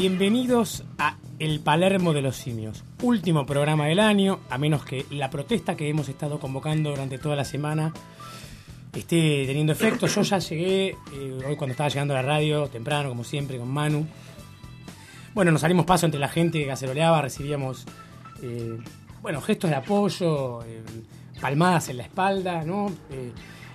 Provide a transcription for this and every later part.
bienvenidos a El Palermo de los Simios. Último programa del año, a menos que la protesta que hemos estado convocando durante toda la semana esté teniendo efecto. Yo ya llegué, eh, hoy cuando estaba llegando a la radio, temprano, como siempre, con Manu. Bueno, nos salimos paso entre la gente que caceroleaba, recibíamos, eh, gestos de apoyo, eh, palmadas en la espalda, ¿no? Eh,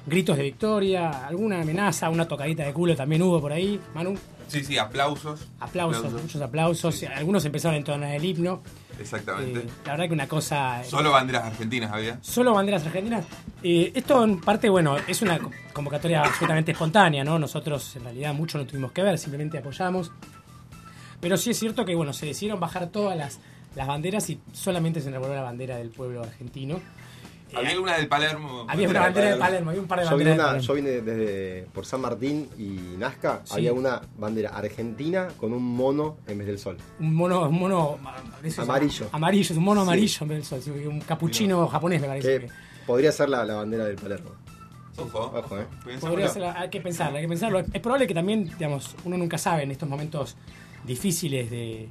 gritos de victoria, alguna amenaza, una tocadita de culo también hubo por ahí, Manu. Sí, sí, aplausos. Aplausos, muchos aplausos. Algunos empezaron a entonar el himno. Exactamente. Eh, la verdad que una cosa... Solo banderas argentinas había. Solo banderas argentinas. Eh, esto en parte, bueno, es una co- convocatoria absolutamente espontánea, ¿no? Nosotros en realidad mucho no tuvimos que ver, simplemente apoyamos. Pero sí es cierto que, bueno, se decidieron bajar todas las, las banderas y solamente se enarboló la bandera del pueblo argentino. Eh, Había una del Palermo. había una bandera de Palermo, había un par de Yo vine, banderas una- yo vine desde por San Martín y Nazca, Sí. había una bandera argentina con un mono en vez del sol. Un mono, un mono Amarillo. Amarillo, es un mono Sí. amarillo en vez del sol, un capuchino japonés me parece. Que que- podría ser la, la bandera del Palermo. Ojo. Ojo, eh. Pensémoslo. Podría ser, hay que pensarlo, hay que pensarlo. Es probable que también, digamos, uno nunca sabe en estos momentos difíciles de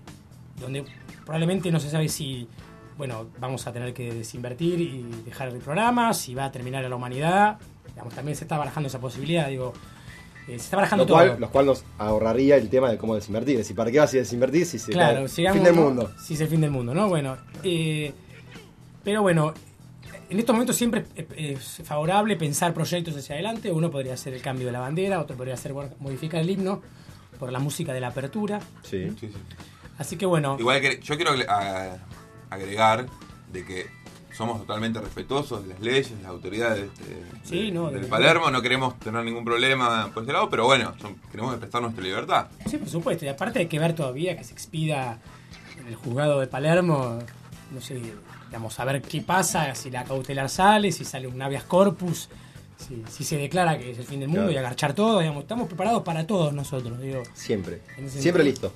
donde probablemente no se sabe si, bueno, vamos a tener que desinvertir y dejar el programa, si va a terminar la humanidad. Digamos, también se está barajando esa posibilidad, digo, eh, se está barajando Lo cual, todo. lo cual nos ahorraría el tema de cómo desinvertir. Es decir, ¿para qué vas a desinvertir si se Claro, cae? sigamos, fin del ¿no? mundo? Sí, es el fin del mundo, ¿no? Bueno, eh, pero bueno, en estos momentos siempre es, favorable pensar proyectos hacia adelante. Uno podría hacer el cambio de la bandera, otro podría hacer modificar el himno por la música de la apertura. Sí. Sí, sí. Así que bueno, Igual que yo quiero a- agregar de que somos totalmente respetuosos de las leyes, las autoridades de- Sí, de- no, del de- Palermo, no queremos tener ningún problema por ese lado, pero bueno, son- queremos prestar nuestra libertad. sí, por supuesto. Y aparte hay que ver todavía que se expida en el juzgado de Palermo, no sé, digamos, a ver qué pasa, si la cautelar sale, si sale un habeas corpus. Si, si se declara que es el fin del mundo Claro. y agarchar todo, digamos, estamos preparados para todos nosotros, digo. Siempre. Siempre listo.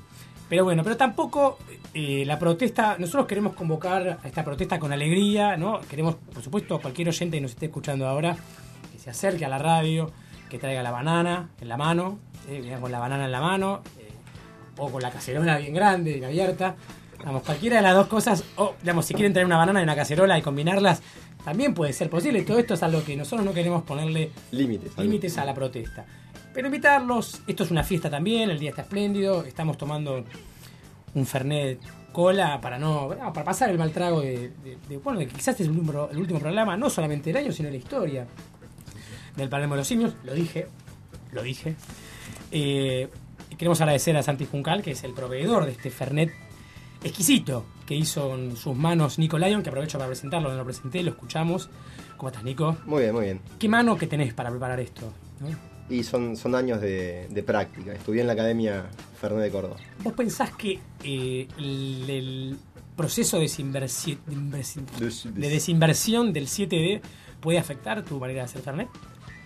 Pero bueno, pero tampoco eh, la protesta, nosotros queremos convocar a esta protesta con alegría, ¿no? Queremos, por supuesto, a cualquier oyente que nos esté escuchando ahora, que se acerque a la radio, que traiga la banana en la mano, eh, con la banana en la mano, eh, o con la cacerola bien grande, bien abierta. Digamos, cualquiera de las dos cosas, o digamos, si quieren traer una banana y una cacerola y combinarlas, también puede ser posible. Todo esto es algo que nosotros no queremos ponerle Límites. límites a la protesta. Pero invitarlos, esto es una fiesta también, el día está espléndido, estamos tomando un Fernet cola para no, para pasar el mal trago de, de- de- bueno, de que quizás es el último, el último programa, no solamente del año, sino de la historia del Palermo de los Simios. Lo dije, lo dije. Eh, queremos agradecer a Santi Juncal, que es el proveedor de este Fernet exquisito que hizo en sus manos Nico Lyon, que aprovecho para presentarlo, no lo presenté, lo escuchamos. ¿Cómo estás, Nico? Muy bien, muy bien. ¿Qué mano que tenés para preparar esto? no? Y son, son años de, de práctica. Estudié en la Academia Fernet de Córdoba. ¿Vos pensás que eh, el, el proceso de desinversi- de inversi- Des- de desinversión del 7D puede afectar tu manera de hacer Fernet?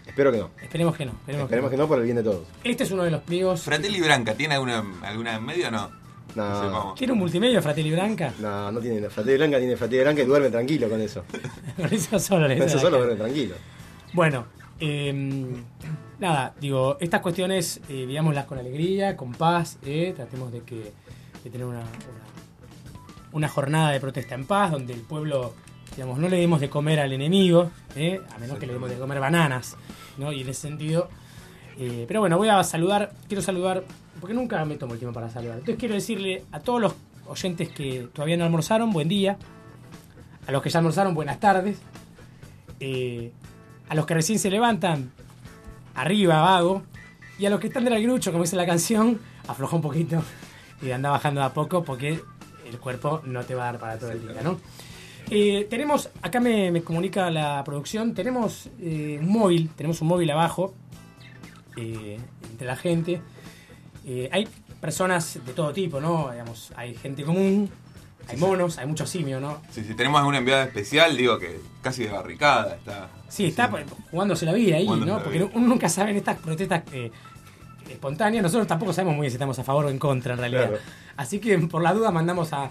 Espero que no. Esperemos que no. Esperemos, Esperemos que que no por el bien de todos. Este es uno de los pliegos. Fratelli Branca, ¿tiene alguna, alguna en medio o no? No. ¿Quiere un multimedia, Fratelli Branca? No, no tiene Fratelli Blanca, tiene Fratelli Blanca y duerme tranquilo con eso. Con eso solo le Con eso solo duerme tranquilo. Bueno, eh, nada, digo, estas cuestiones, eh, vivámoslas con alegría, con paz, eh, tratemos de que de tener una, una, jornada de protesta en paz, donde el pueblo, digamos, no le demos de comer al enemigo, eh, a menos que le demos de comer bananas, ¿no? Y en ese sentido, eh, pero bueno, voy a saludar, quiero saludar, porque nunca me tomo el tiempo para saludar, entonces quiero decirle a todos los oyentes que todavía no almorzaron, buen día, a los que ya almorzaron, buenas tardes, a los que recién se levantan, arriba, vago, y a los que están del grucho, como dice la canción, afloja un poquito y anda bajando de a poco porque el cuerpo no te va a dar para todo el día, ¿no? Eh, tenemos, acá me, me comunica la producción, tenemos eh, un móvil, tenemos un móvil abajo eh, entre la gente. Eh, hay personas de todo tipo, ¿no? Digamos, hay gente común, hay monos, hay muchos simios, ¿no? Si, si tenemos alguna enviada especial, digo que casi de barricada está. Sí, está jugándose la vida ahí, Jugándose ¿no? Porque vida. uno nunca sabe en estas protestas eh, espontáneas. Nosotros tampoco sabemos muy bien si estamos a favor o en contra, en realidad. Claro. Así que por la duda mandamos a,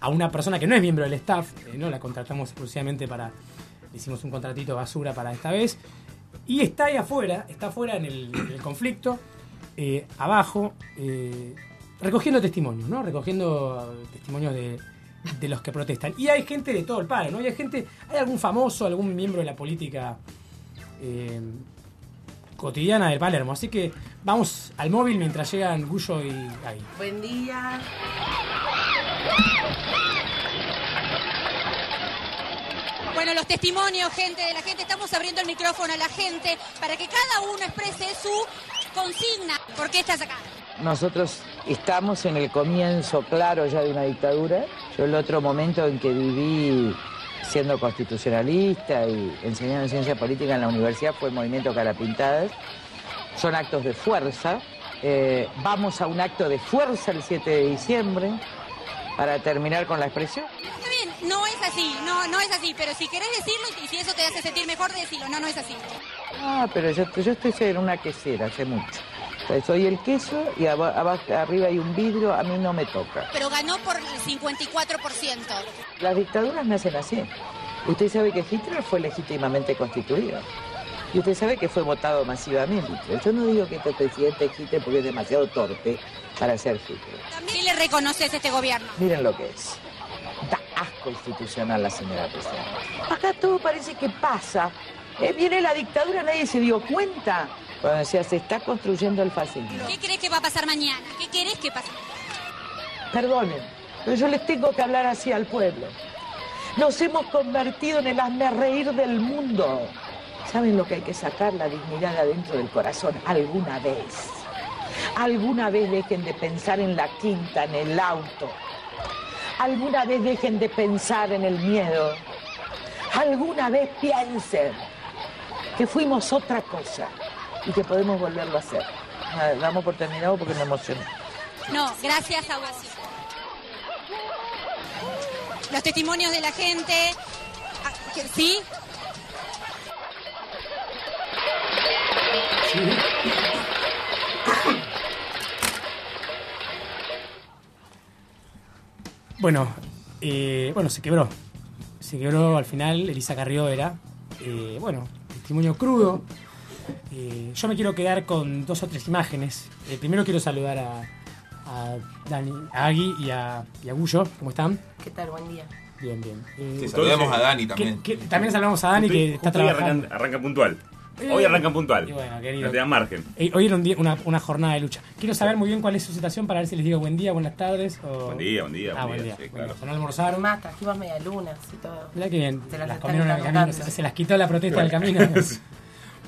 a una persona que no es miembro del staff, eh, ¿no? La contratamos exclusivamente para. Le hicimos un contratito basura para esta vez. Y está ahí afuera, está afuera en el, en el conflicto, eh, abajo, recogiendo testimonios, ¿no? Recogiendo testimonios de, de los que protestan. Y hay gente de todo el palo, ¿no? Y hay gente, hay algún famoso, algún miembro de la política eh, cotidiana del Palermo. Así que vamos al móvil mientras llegan Gullo y Agui. Buen día. Bueno, los testimonios, gente de la gente, estamos abriendo el micrófono a la gente para que cada uno exprese su consigna. ¿Por qué estás acá? Nosotros estamos en el comienzo claro ya de una dictadura. Yo el otro momento en que viví siendo constitucionalista y enseñando ciencia política en la universidad fue el movimiento Carapintadas. Son actos de fuerza. Eh, vamos a un acto de fuerza el 7 de diciembre para terminar con la expresión. Está bien, no es así, no, no es así, pero si querés decirlo y si eso te hace sentir mejor, decilo. No, no es así. Ah, pero yo, yo estoy en una quesera hace mucho. Soy el queso y abajo, arriba hay un vidrio, a mí no me toca. Pero ganó por el 54%. Las dictaduras nacen así. Usted sabe que Hitler fue legítimamente constituido. Y usted sabe que fue votado masivamente. Yo no digo que este presidente es Hitler porque es demasiado torpe para ser Hitler. ¿Qué le reconoces este gobierno? Miren lo que es. Da asco institucional la señora presidenta. Acá todo parece que pasa. Eh, viene la dictadura, nadie se dio cuenta. Cuando decía, se está construyendo el fascismo. ¿Qué crees que va a pasar mañana? ¿Qué querés que pase? Perdonen, pero yo les tengo que hablar así al pueblo. Nos hemos convertido en el hazme reír del mundo. ¿Saben lo que hay que sacar? La dignidad de adentro del corazón alguna vez. Alguna vez dejen de pensar en la quinta, en el auto. Alguna vez dejen de pensar en el miedo. Alguna vez piensen que fuimos otra cosa y que podemos volverlo a hacer. Nada, Damos por terminado porque me emocioné. No, gracias a vos. Los testimonios de la gente. Ah, que- ¿Sí? Bueno, eh, bueno, se quebró. Se quebró al final, Elisa Carrió era. eh, bueno, testimonio crudo. Eh, yo me quiero quedar con dos o tres imágenes. Eh, primero quiero saludar a, a Dani, a Agui y a, y a Gullo. ¿Cómo están? ¿Qué tal? Buen día. Bien, bien. Eh, Sí, saludemos a Dani que- también. que- también saludamos a Dani Justo- que está trabajando. arranca, arranca puntual. Hoy arrancan puntual. Y bueno, querido. No te dan margen. Eh, Hoy era un día- una, una jornada de lucha. Quiero saber muy bien cuál es su situación para ver si les digo buen día, buenas tardes. O... Buen día, buen día, Ah, buen día, día. sí, claro. ¿se no almorzaron? Más, trajimos medialunas y todo. Mirá que bien. Se las las comieron en el camino. Se, se las quitó la protesta del camino.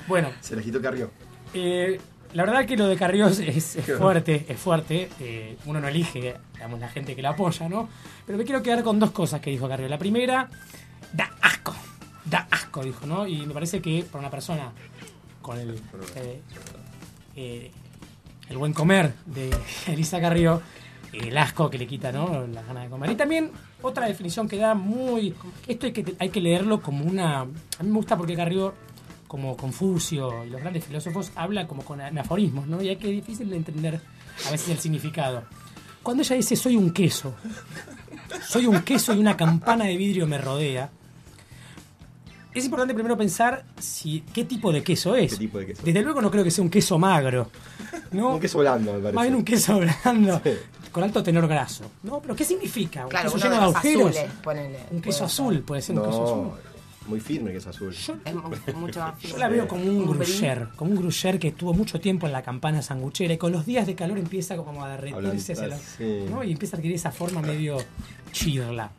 bueno, Se les quitó Carrió. eh, la verdad que lo de Carriós es, es fuerte, es fuerte. Eh, uno no elige, digamos, la gente que la apoya, ¿no? Pero me quiero quedar con dos cosas que dijo Carrió. La primera, da asco. Da asco, dijo, ¿no? Y me parece que para una persona con el, eh, eh, el buen comer de Elisa Carrió, el asco que le quita, ¿no? Las ganas de comer. Y también otra definición que da muy... Esto hay que, hay que leerlo como una... A mí me gusta porque Carrió, como Confucio y los grandes filósofos, habla como con aforismos, ¿no? Y hay que es difícil de entender a veces el significado. Cuando ella dice soy un queso, soy un queso y una campana de vidrio me rodea, es importante primero pensar si qué tipo de queso es. ¿Qué tipo de queso? Desde luego no creo que sea un queso magro. ¿no? Un queso blando, me parece. Más bien un queso blando, Sí. con alto tenor graso. ¿No? ¿Pero qué significa? ¿Un Claro, queso lleno de agujeros? azules, ponele. Un queso azul, puede ser un queso azul. Muy firme el queso azul. Yo, Es mu- mucho más yo la veo como un gruyère, como un gruyère que estuvo mucho tiempo en la campana sanguchera y con los días de calor empieza como a derretirse hacia la- sí. ¿no? y empieza a adquirir esa forma medio chirla.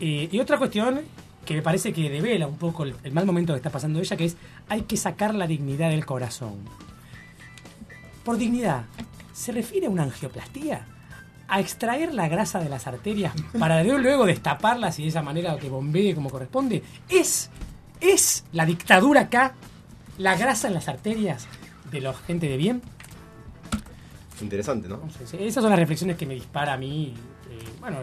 Eh, y otra cuestión que me parece que devela un poco el, el mal momento que está pasando ella, que es hay que sacar la dignidad del corazón. Por dignidad, ¿se refiere a una angioplastía? ¿A extraer la grasa de las arterias para luego destaparlas y de esa manera que bombee como corresponde? ¿Es, es la dictadura acá la grasa en las arterias de la gente de bien? Interesante, ¿no? Entonces, esas son las reflexiones que me dispara a mí. eh, bueno,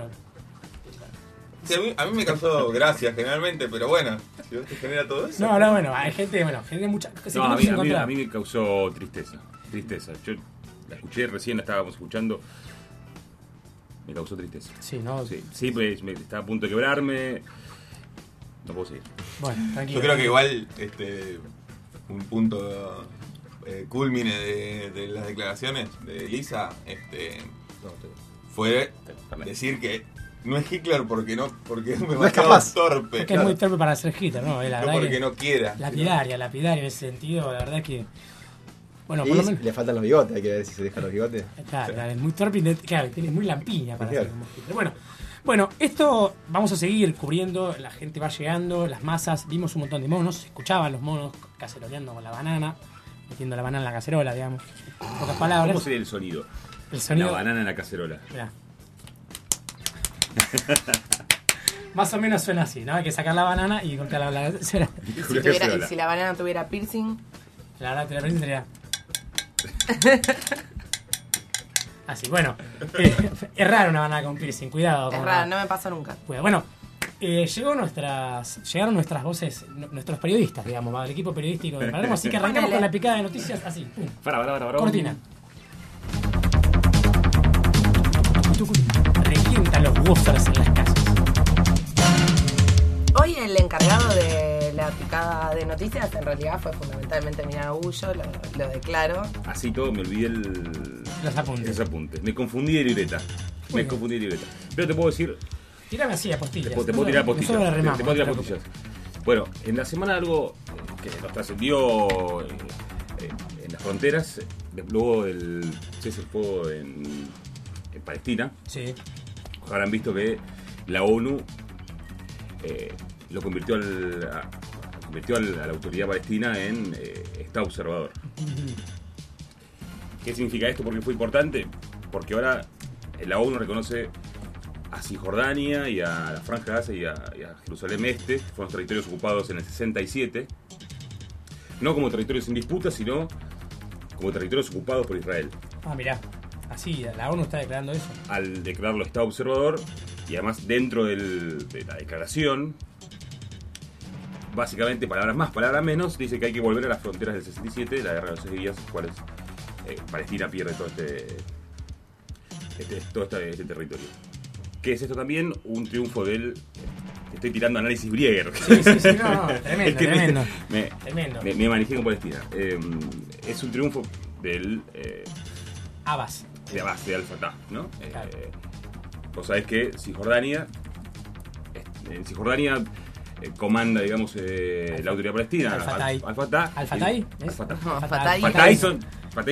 Sí, a, mí, a mí me causó gracia generalmente, pero bueno, si vos te genera todo eso. no, no, bueno, hay gente, bueno, gente mucha. No, a mí, a, mí, encontrados. a mí me causó tristeza. Tristeza. Yo la escuché recién, la estábamos escuchando. Me causó tristeza. Sí, no, Sí, sí pues me, estaba a punto de quebrarme. No puedo seguir. bueno, tranquilo. Yo creo que igual este, un punto eh, culmine de, de las declaraciones de Lisa este, No, te- fue decir que no es Hitler porque no porque es es demasiado torpe. Porque es muy torpe para ser Hitler, ¿no? La no verdad porque que no quiera. lapidaria, lapidaria en ese sentido, la verdad que. Bueno, y por lo menos. le faltan los bigotes, hay que ver si se deja los bigotes. Claro, claro, es muy torpe, claro, tiene muy lampiña para Claro. ser como Hitler. Bueno, bueno, esto vamos a seguir cubriendo, la gente va llegando, las masas, vimos un montón de monos, se escuchaban los monos caceroleando con la banana, metiendo la banana en la cacerola, digamos. En pocas palabras. ¿Cómo sería el sonido? El sonido. La banana en la cacerola. Mirá. Más o menos suena así, ¿no? Hay que sacar la banana y golpear la banana. Y si, tuviera- y si la banana tuviera piercing, La verdad, te la aprendí sería. Así, bueno. eh, es raro una banana con piercing, cuidado. es raro, no me pasa nunca. Cuidado. Bueno, eh, llegó nuestras, llegaron nuestras voces, nu- nuestros periodistas, digamos, el equipo periodístico de Palermo, así que arrancamos Ponele. con la picada de noticias así. pum. Para, para, para, para. Cortina. Tucu, Revienta los woofers en las casas. Hoy el encargado de la picada de noticias en realidad fue fundamentalmente Milano Bullo, lo, lo declaro. Así todo, me olvidé el, Los apuntes. los apuntes. Me confundí de libreta. Me bien. confundí de libreta. Pero te puedo decir, Tirame así a postillas. te puedo, te puedo tirar postillas. Nosotros la Te, puedo tirar no te postillas. Bueno, en la semana algo eh, que nos trascendió eh, eh, en las fronteras, luego del cese del fuego en, en Palestina. Sí. habrán visto que la ONU eh, lo convirtió, al, a, convirtió a la autoridad palestina en eh, Estado observador. ¿Qué significa esto? ¿Por qué fue importante? Porque ahora la ONU reconoce a Cisjordania y a la Franja de Gaza y a, y a Jerusalén Este, que fueron los territorios ocupados en el 67, no como territorios en disputa, sino como territorios ocupados por Israel. Ah, mirá. Así, la ONU está declarando eso. al declararlo Estado observador y además dentro del- de la declaración, básicamente palabras más, palabras menos, dice que hay que volver a las fronteras del 67, de la guerra de los seis días, cuales eh, Palestina pierde todo este, este- todo este, este territorio. ¿Qué es esto también? Un triunfo del... Estoy tirando análisis Brieger. Sí, sí, sí, no, tremendo, Es que me- tremendo. Me, Tremendo. me, me manejé con Palestina. Eh, es un triunfo del... eh, Abbas. de base de Al Fatah, ¿no? Claro. Eh, vos sabés que Cisjordania, eh, en Cisjordania eh, comanda, digamos, eh, la autoridad palestina. Al-Fatah. Al- Al-Fatah. ¿Al-Fatah? Al-Fatah.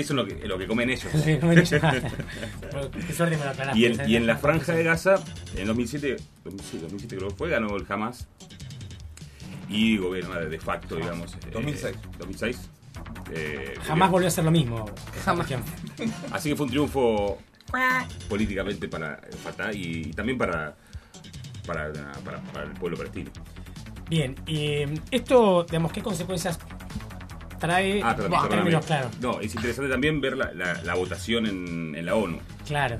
Son, lo que, lo que comen ellos. Qué suerte me lo aclaraste. Y en, y en la franja de Gaza, en 2007, 2007, 2007 creo que fue, ganó el Hamas. Y gobierna de facto, digamos. eh, 2006. 2006. eh, Jamás volvió a ser lo mismo. Jamás. Así que fue un triunfo políticamente para Fatah y, y también para, para, para- para el pueblo palestino. Bien, y esto, digamos, ¿qué consecuencias trae Ah, perdón, perdóname. términos claros? No, es interesante también ver la, la- la votación en, en la ONU. Claro.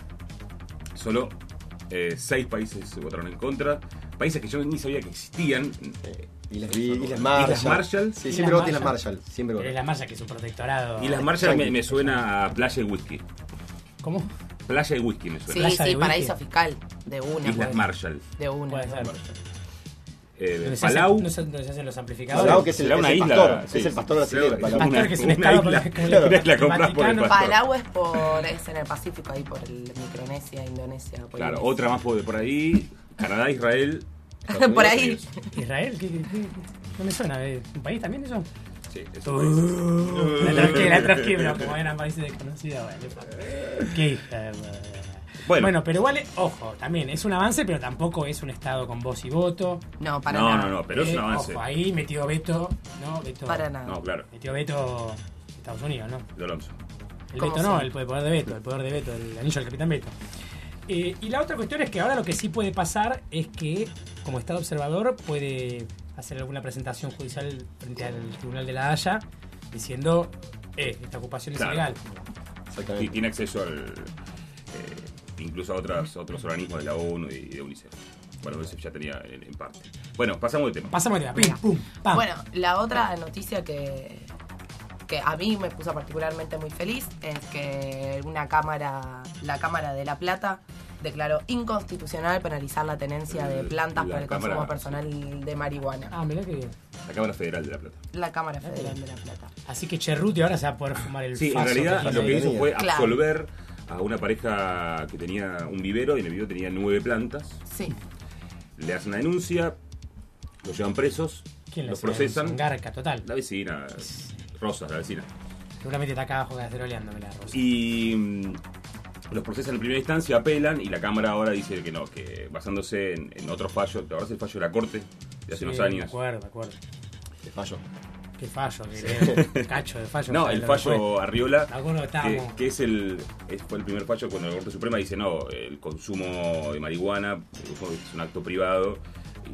Solo eh, seis países se votaron en contra. Países que yo ni sabía que existían. Eh, Islas, Islas Marshall. Islas Marshall. Sí, Islas siempre voto Islas Marshall. Marshall. Siempre voto. la Marshall que es un protectorado. Y las Marshall me, suena a playa y whisky. ¿Cómo? Playa y whisky me Sí, suena. Plaza de sí, paraíso Whisky. fiscal. De una. Islas. Marshall. De una. Puede ser. Eh, ¿Dónde se hace- Palau. no sé dónde se hacen los amplificadores? Palau, que es el, es una el isla, pastor. sí. Es el pastor brasilero. Será Palau. una- Pastor, que es un estado isla. isla como el por el. Palau es por. es en el Pacífico, ahí por el Micronesia, Indonesia. Claro, Polinesia. otra más por, por ahí. Canadá, Israel. Por ahí. Unidos. ¿Israel? ¿Qué, qué- qué? no me suena. ¿eh? ¿Un país también eso? Sí, es un país. Uh, la la pero como eran países desconocidos, bueno. qué hija de madre. Bueno. Bueno, pero igual, ojo, también es un avance, pero tampoco es un estado con voz y voto. No, para No, nada. no, no, pero es Eh, un avance. Ojo, ahí metió veto, ¿no? Veto, Para nada. No, claro, Metió veto Estados Unidos, ¿no? de Alonso. El ¿Cómo veto no, el poder de veto, el poder de veto, el anillo del capitán veto. Eh, y la otra cuestión es que ahora lo que sí puede pasar es que, como Estado observador, puede hacer alguna presentación judicial frente al Tribunal de la Haya diciendo, eh, esta ocupación es ilegal. Y tiene acceso al. eh, incluso a otras, otros organismos de la ONU y de UNICEF. Bueno, UNICEF ya tenía en, en parte. Bueno, pasamos de tema. Pasamos de tema, Mira. pum, pam. Bueno, la otra noticia que, que a mí me puso particularmente muy feliz es que una cámara, la Cámara de La Plata, declaró inconstitucional penalizar la tenencia de plantas la para el Cámara- consumo personal de marihuana. Ah, mirá que bien. La Cámara Federal de La Plata. La Cámara Federal de La Plata. Así que Cherruti ahora se va a poder fumar el Sí, en realidad lo que hizo fue Claro. A una pareja que tenía un vivero y en el vivero tenía nueve plantas. Sí. Le hacen una denuncia, los llevan presos, ¿Quién los procesan. Un garca total. La vecina, Rosa, la vecina. Seguramente está acá abajo caceroleando, la Rosa. Y mm, los procesan en primera instancia, apelan y la Cámara ahora dice que no, que basándose en, en otro fallo, ahora es el fallo de la Corte de hace Sí, unos Me años. acuerdo, me acuerdo. Te fallo. Qué fallo, que cacho de fallo. No, ¿sabes el fallo Arriola, que que, es el fue el primer fallo cuando la Corte Suprema dice no, el consumo de marihuana es un acto privado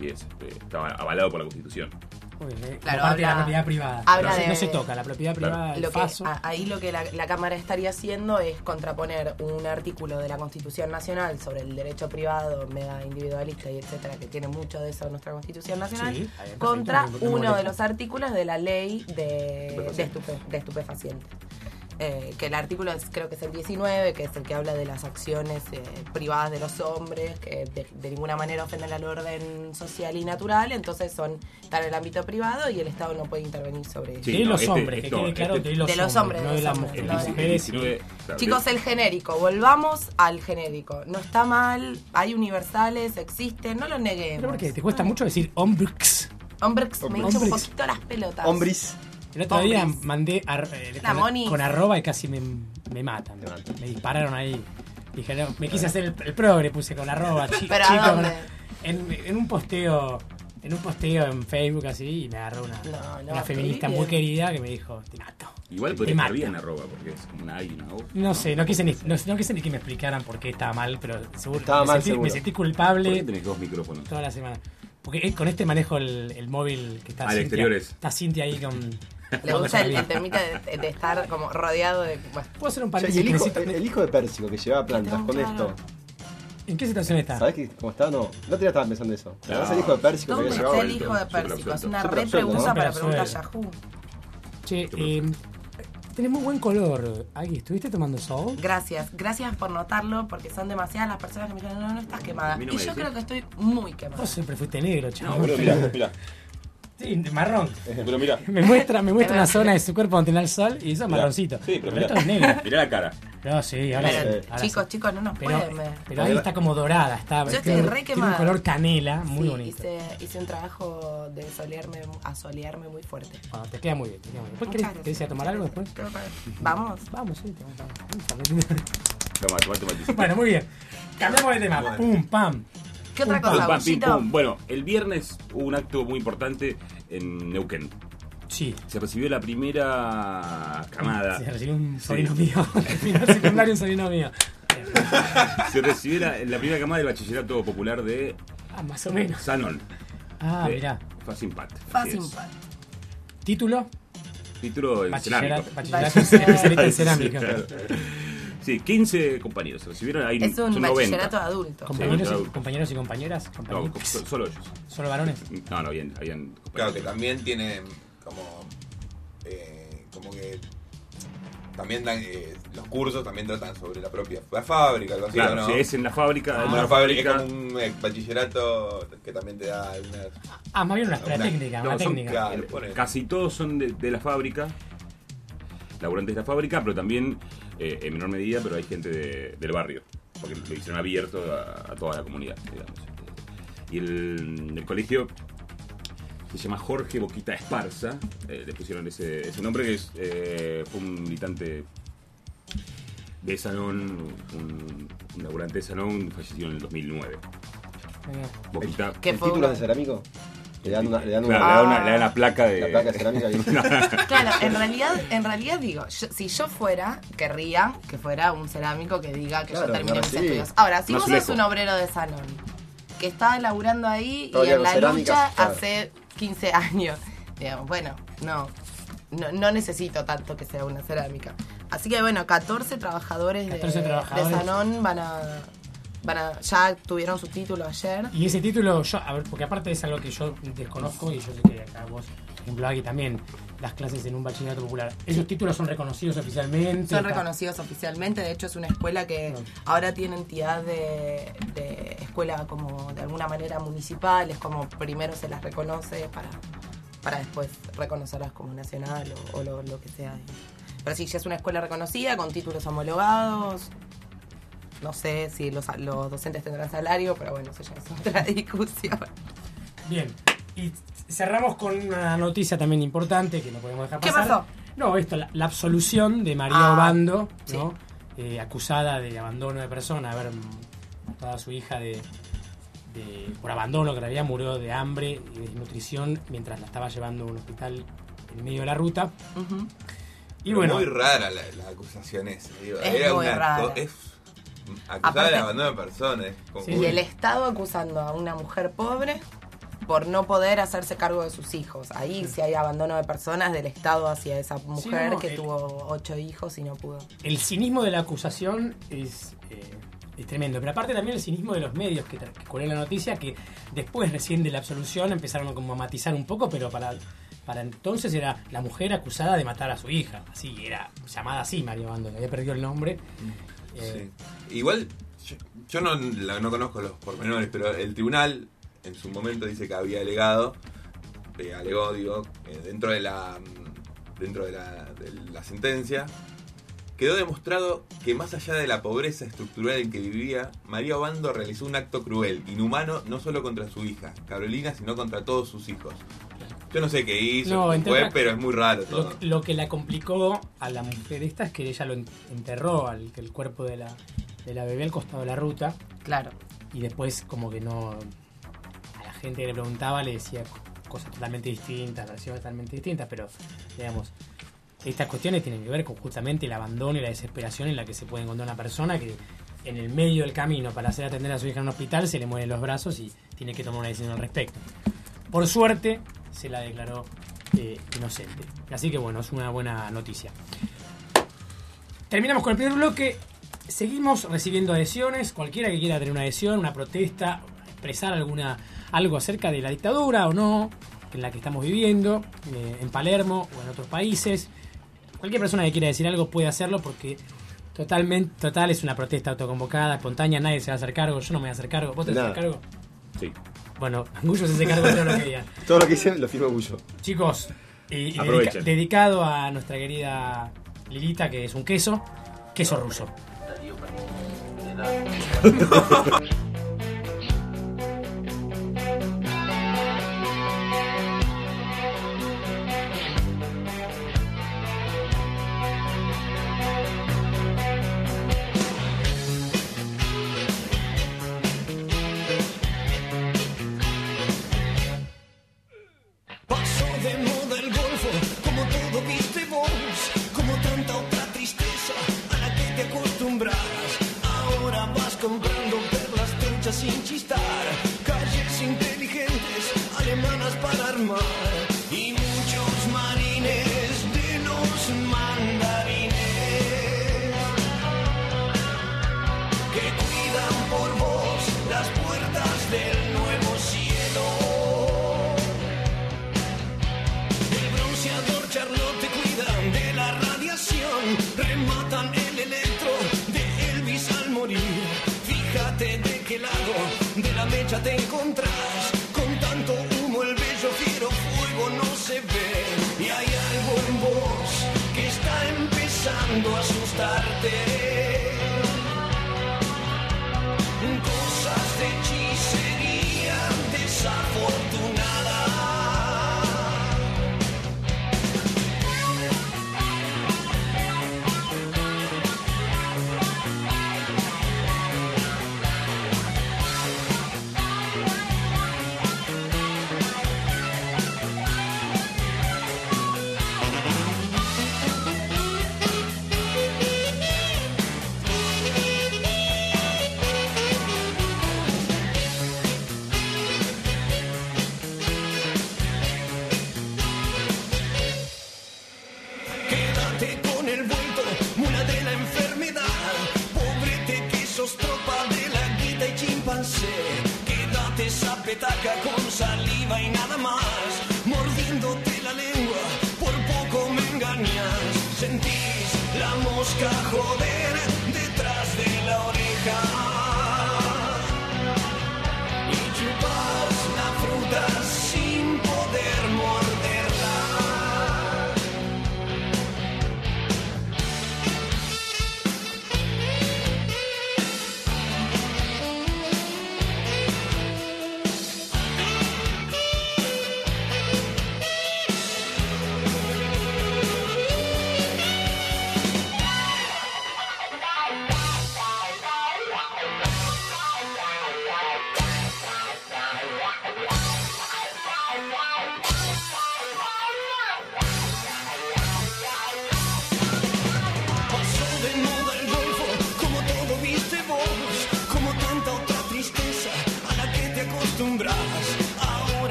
y es, este, estaba avalado por la Constitución. Claro, parte de la habla- propiedad privada. habla no, se- de- no se toca, la propiedad Claro. privada, Lo que, a- ahí lo que la, la Cámara estaría haciendo es contraponer un artículo de la Constitución Nacional sobre el derecho privado, mega individualista y etcétera, que tiene mucho de eso en nuestra Constitución Nacional, Sí, contra uno de los artículos de la ley de, de, estupe- de estupefacientes. Eh, que el artículo es, creo que es el 19, que es el que habla de las acciones eh, privadas de los hombres, que de, de ninguna manera ofenden al orden social y natural, entonces son están en el ámbito privado y el Estado no puede intervenir sobre eso. Sí, de no, los este- hombres, que esto- quede claro, este- de los De los hombres, hombres, no de de los las hombres, mujeres. no de Las las mujeres, sí. 19, claro, Chicos, el genérico, volvamos al genérico. No está mal, hay universales, existen, no lo neguemos. Pero te cuesta mucho decir hombres. Hombres, me hincha un Hombres. poquito las pelotas. Hombris. El otro día mandé ar- eh, La con, Moni. con arroba y casi me, me matan. Te matan. Me dispararon ahí. Dije, no, me quise hacer el, el progre, puse con arroba. chi- ¿Pero a chico, dónde? con- en, en un posteo. En un posteo en Facebook así y me agarró una, No, no, una feminista qué muy bien. querida que me dijo, te mato. Igual podría estar mata. bien arroba, porque es como una A y una O. No sé, no quise, ni, no, no quise ni que me explicaran por qué estaba mal, pero seguro, Estaba me, mal, sentí, seguro. me sentí ¿Por qué culpable tenés dos micrófonos? toda la semana. Porque eh, con este manejo el, el móvil que está Al Cintia, exteriores. Está Cintia ahí con... Le gusta el, el temita de, de estar como rodeado de. Bueno, ¿Puedo hacer un O sea, y paréntesis? el, que hijo, necesito- el, el hijo de Pérsico que llevaba plantas con claro. esto. ¿En qué situación está? ¿Sabés que, cómo está? No. No te estaba pensando eso. ¿Te acordás No. el hijo de Pérsico que ¿Dónde había llevado? el hijo de Pérsico? Es una re pregunta ¿no? para preguntar a. Yahoo. Che, eh, tenés muy buen color. Agui, ¿estuviste tomando sol? Gracias, gracias por notarlo porque son demasiadas las personas que me dicen, no, no estás quemada. No y yo decís. creo que estoy muy quemada. Vos siempre fuiste negro, No, chaval. boludo, mirá, mirá. Sí, marrón. Pero mirá. Me muestra, me muestra una zona de su cuerpo donde tiene el sol y eso es marroncito. Sí, pero esto mirá. es negro. Mirá la cara. No, sí, ahora Pero, sí. ahora chicos, sí. chicos, no nos Pero, pueden ver. pero ahí está como dorada, está, Yo tiene, estoy un- re tiene un color canela, muy Sí, bonito. Hice, hice un trabajo de solearme, asolearme muy fuerte. Ah, te queda muy bien, te queda muy bien. ¿Después Muchas querés, querés ir a tomar algo después? Vamos. Vamos, sí, te vamos a- vamos a- Toma, toma, toma. Bueno, muy bien. Cambiamos de tema. Pum, pam. ¿Qué otra cosa, Pam, pim, pum. Bueno, el viernes hubo un acto muy importante en Neuquén. Sí. Se recibió la primera camada. Se recibió un Sí. sobrino mío. Al final secundario un sobrino mío. Se recibió la, la primera camada del bachillerato popular de Ah, más o menos. Sanón. Ah, de mirá. Facimpat. Fácil. Así es. Título. Título en Bachillerato, cerámico. bachillerato especialista en Sí, cerámica. Sí, 15 compañeros se recibieron. Hay, Es un son bachillerato 90. de adultos. Compañeros, Sí, y, compañeros y compañeras. No, solo ellos. Solo varones. No, no, habían, habían Claro que también tiene como. eh, como que. También dan. eh, los cursos también tratan sobre la propia la fábrica, algo así, Claro, ¿no? es en la fábrica. En la fábrica, es como un eh, bachillerato que también te da algunas. Ah, más bien una técnica. no, una son- técnica. Claro. Casi todos son de, de la fábrica, laburantes de la fábrica, pero también eh, en menor medida, pero hay gente de- del barrio, porque lo hicieron abierto a, a toda la comunidad, digamos. Y el, el colegio se llama Jorge Boquita Esparza, eh, le pusieron ese, ese nombre que es, eh, fue un militante de Sanón, un, un laburante de Sanón, falleció en el 2009. Mirá. Boquita, ¿Qué ¿El fue título de cerámico? Le dan una, le dan Claro, una- le da una, le da una placa de... la placa de cerámica. y- Claro, en realidad, en realidad digo, yo- si yo fuera, querría que fuera un cerámico que diga que Claro, yo terminé mis estudios. Ahora, si vos sos un obrero de salón, que está laburando ahí y en la lucha claro. hace 15 años, digamos, bueno, no, no, no necesito tanto que sea una cerámica. Así que bueno, 14 trabajadores, 14 de, trabajadores. de Sanón van a, van a, ya tuvieron su título ayer. Y ese título, yo, a ver, porque aparte es algo que yo desconozco y yo sé que acá vos, por ejemplo, aquí también das clases en un bachillerato popular. ¿Esos títulos son reconocidos oficialmente? Son reconocidos oficialmente, de hecho es una escuela que ahora tiene entidad de, de escuela como de alguna manera municipal, es como primero se las reconoce para, para después reconocerlas como nacional o, o lo, lo que sea. Pero sí, ya es una escuela reconocida con títulos homologados. No sé si los, los docentes tendrán salario, pero bueno, eso ya es otra discusión. Bien. Y cerramos con una noticia también importante que no podemos dejar ¿Qué pasar. pasó? No, esto, la, la absolución de María Ah, Obando, sí. ¿no? Eh, acusada de abandono de persona, haber matado a su hija de, de- por abandono, que en realidad murió de hambre y desnutrición mientras la estaba llevando a un hospital en medio de la ruta. Ujú. Y Pero bueno, muy rara la, la acusación esa. digo, Es era muy una rara. Es acusada de abandono de personas. Sí. Y el Estado acusando a una mujer pobre por no poder hacerse cargo de sus hijos. Ahí sí hay abandono de personas del Estado hacia esa mujer no, que el- tuvo ocho hijos y no pudo. el cinismo de la acusación es, eh, es tremendo. Pero aparte también el cinismo de los medios que, que la noticia, que después recién de la absolución empezaron como a matizar un poco, pero para, para entonces era la mujer acusada de matar a su hija. Así, era llamada así Mario Bando, le había perdido el nombre. Eh, Sí. Igual, yo, no, no conozco los pormenores, pero el tribunal en su momento dice que había alegado, eh, digo, eh, dentro de la mm, dentro de la, de la sentencia, quedó demostrado que más allá de la pobreza estructural en que vivía, María Obando realizó un acto cruel, inhumano, no solo contra su hija, Carolina, sino contra todos sus hijos. Yo no sé qué hizo, No, fue, pero es muy raro todo. Lo, lo que la complicó a la mujer esta es que ella lo en- enterró al el cuerpo de la, de la bebé al costado de la ruta Claro. y después como que no a la gente que le preguntaba le decía cosas totalmente distintas, versiones totalmente distintas, pero digamos, estas cuestiones tienen que ver con justamente el abandono y la desesperación en la que se puede encontrar una persona que en el medio del camino para hacer atender a su hija en un hospital se le mueren los brazos y tiene que tomar una decisión al respecto. Por suerte se la declaró eh, inocente. Así que bueno, es una buena noticia. Terminamos con el primer bloque. Seguimos recibiendo adhesiones. Cualquiera que quiera tener una adhesión, una protesta, expresar alguna algo acerca de la dictadura o no, en la que estamos viviendo, eh, en Palermo o en otros países. Cualquier persona que quiera decir algo puede hacerlo porque totalmente, total es una protesta autoconvocada, espontánea, nadie se va a hacer cargo, yo no me voy a hacer cargo. ¿Vos te vas a hacer cargo? Sí. Bueno, Angullo se hace cargo de todo lo que diga. Todo lo que hice lo firmo Bullo. Chicos, y, y Aprovechen. dedica- dedicado a nuestra querida Lilita, que es un queso. queso ruso.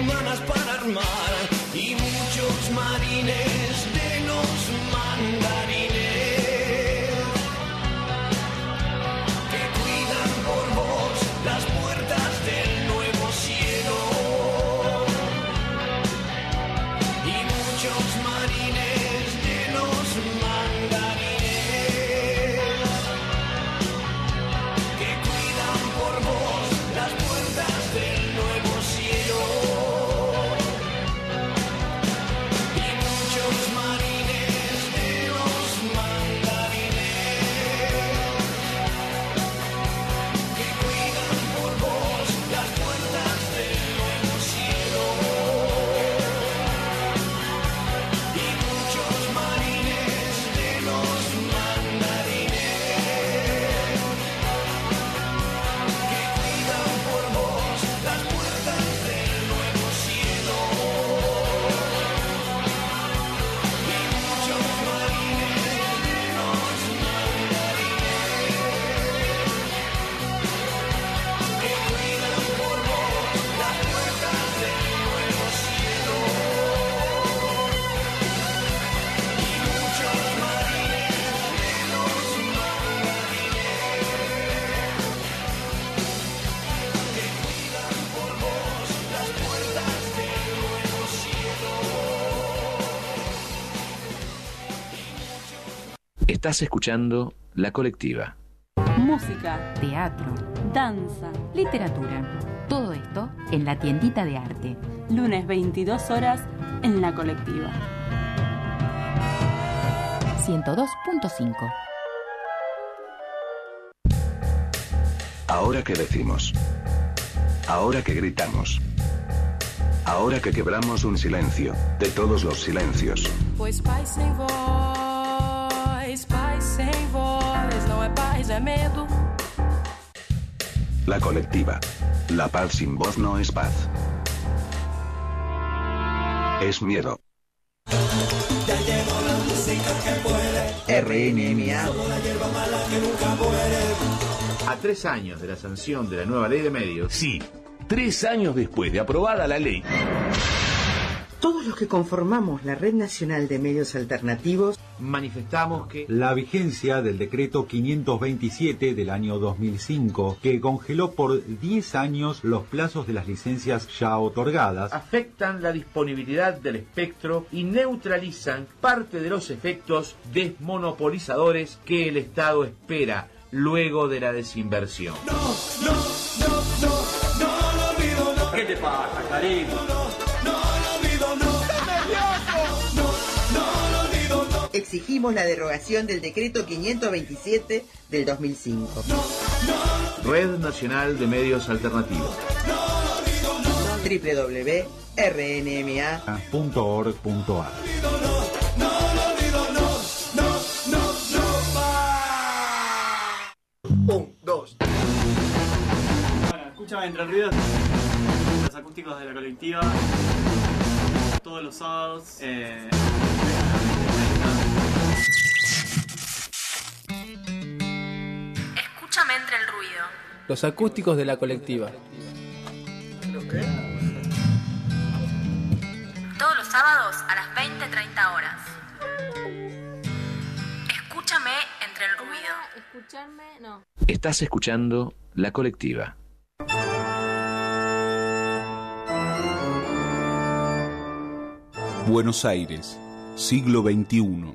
alemanas para armar Estás escuchando La Colectiva. Música, teatro, danza, literatura. Todo esto en la tiendita de arte. Lunes 22 horas, en la colectiva. 102.5 Ahora que decimos. Ahora que gritamos. Ahora que quebramos un silencio, de todos los silencios. Pois sem voz, é medo. La colectiva. La paz sin voz no es paz. Es miedo. RNMA. A tres años de la sanción de la nueva ley de medios. Sí, tres años después de aprobada la ley. Todos los que conformamos la Red Nacional de Medios Alternativos manifestamos que la vigencia del decreto 527 del año 2005, que congeló por 10 años los plazos de las licencias ya otorgadas, afectan la disponibilidad del espectro y neutralizan parte de los efectos desmonopolizadores que el Estado espera luego de la desinversión. No, no, no, no, no lo olvido, no. ¿Qué te pasa, Karim? Exigimos la derogación del decreto 527 del 2005. Red Nacional de Medios Alternativos. www.rnma.org.ar Un, dos. Bueno, escucha Entre Ruidos, los acústicos de la colectiva, todos los sábados. Eh, Escúchame entre el ruido. Los acústicos de la colectiva. Todos los sábados a las 20-30 horas. Escúchame entre el ruido. Escucharme, no. Estás escuchando La Colectiva. Buenos Aires, siglo XXI.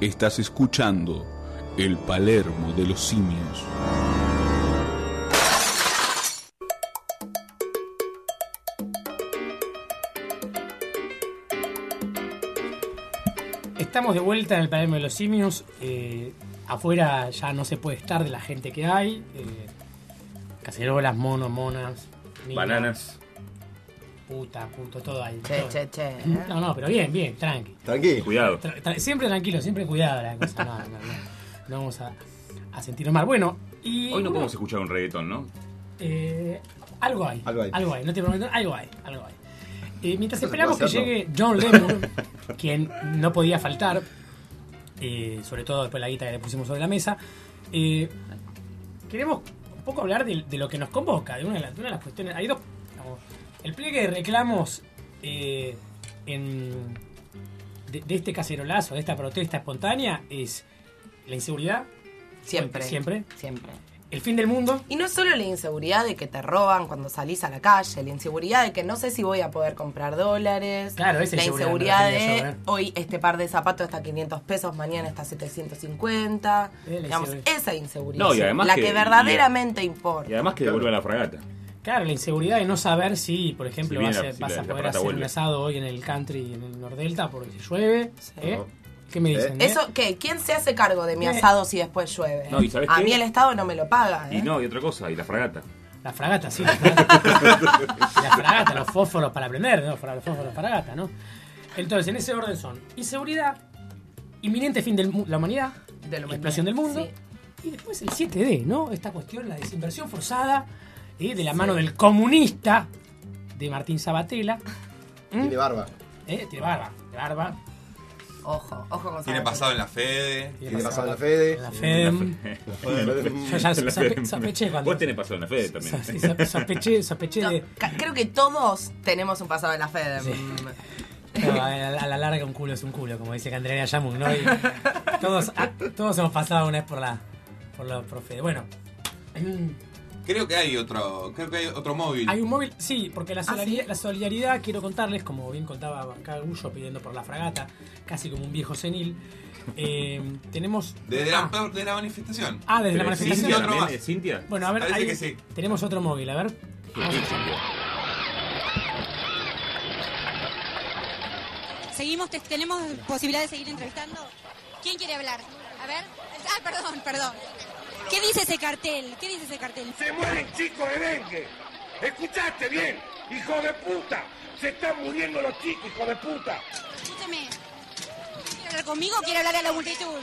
Estás escuchando el Palermo de los simios. Estamos de vuelta en el Palermo de los Simios. Eh, afuera ya no se puede estar de la gente que hay. Eh, cacerolas, monos, monas. niños, Bananas. Puta, puto, todo ahí. Che, todo. che, che. No, no, pero bien, bien, tranqui. Tranquilo. Cuidado. Tra- tra- siempre tranquilo, siempre cuidado la cosa. No, no, no. No vamos a, a sentirnos mal. Bueno, y. Hoy no bueno, podemos escuchar un reggaetón, ¿no? eh, algo hay. Algo hay. No te prometo, algo hay. Algo hay. Eh, mientras esperamos que llegue John Lemon, quien no podía faltar, eh, sobre todo después de la guita que le pusimos sobre la mesa, eh, queremos un poco hablar de, de lo que nos convoca, de una de, las, de una de las cuestiones. Hay dos. El pliegue de reclamos eh, en, de, de este cacerolazo, de esta protesta espontánea, es la inseguridad. Siempre. Siempre. Siempre. El fin del mundo. Y no solo la inseguridad de que te roban cuando salís a la calle, la inseguridad de que no sé si voy a poder comprar dólares. Claro, esa La inseguridad refería yo, de ¿eh? hoy este par de zapatos está 500 pesos, mañana está 750. Eh, la Digamos, inseguridad. esa inseguridad. No, y además la que- que, verdaderamente importa. Y además que devuelve la fragata. Claro, la inseguridad de no saber si, por ejemplo, Si vas, la- vas a la poder hacer un vuelve. asado hoy en el country, en el Nordelta, porque si llueve. ¿eh? ¿Qué me dicen? eh? Eso, ¿qué? ¿Quién se hace cargo de mi Eh. asado si después llueve? No, ¿y sabes a qué? mí el Estado no me lo paga. ¿eh? Y no, y otra cosa, y la fragata. La fragata, sí, la fragata. la fragata, los fósforos para prender, ¿no? Para los fósforos fragata, ¿no? Entonces, en ese orden son inseguridad, inminente fin de la humanidad, De la humanidad, explosión del mundo, sí. y después el 7D, ¿no? Esta cuestión, la desinversión forzada, ¿eh? de la mano del comunista de Martín Sabatella. ¿Mm? Tiene barba. ¿Eh? Tiene barba, tiene barba. Ojo, ojo con Tiene Sabatella. pasado en la Fede. Tiene pasado en la Fede. La FEM. Yo ya En la sospe- Fede. sospeché cuando. Vos tenés pasado en la Fede también. Sí, Sospeché, sospeché de. Creo que todos tenemos un pasado en la Fede. Mm. No, a, la, larga un culo es un culo, como dice Candelaria Yamun, ¿no? Y todos, todos hemos pasado una vez por la por la profe. Bueno, Creo que hay otro, creo que hay otro móvil. hay un móvil, sí, porque la ¿Ah, solidaridad, la solidaridad, quiero contarles, como bien contaba acá Gullo pidiendo por la fragata, casi como un viejo senil, eh, tenemos... Desde ah, la, de la manifestación. Ah, desde la manifestación. Cintia Otro más. ¿es Cintia? Bueno, a ver, ahí que sí. tenemos otro móvil, a ver. Vamos a escuchar. Seguimos, te- tenemos posibilidad de seguir entrevistando. ¿Quién quiere hablar? A ver. Ah, perdón, perdón. ¿Qué dice ese cartel? ¿Qué dice ese cartel? Se mueren chicos de dengue. ¿Escuchaste bien? Hijo de puta. Se están muriendo los chicos, hijo de puta. Escúcheme. ¿Quiere hablar conmigo o quiere hablar a la multitud?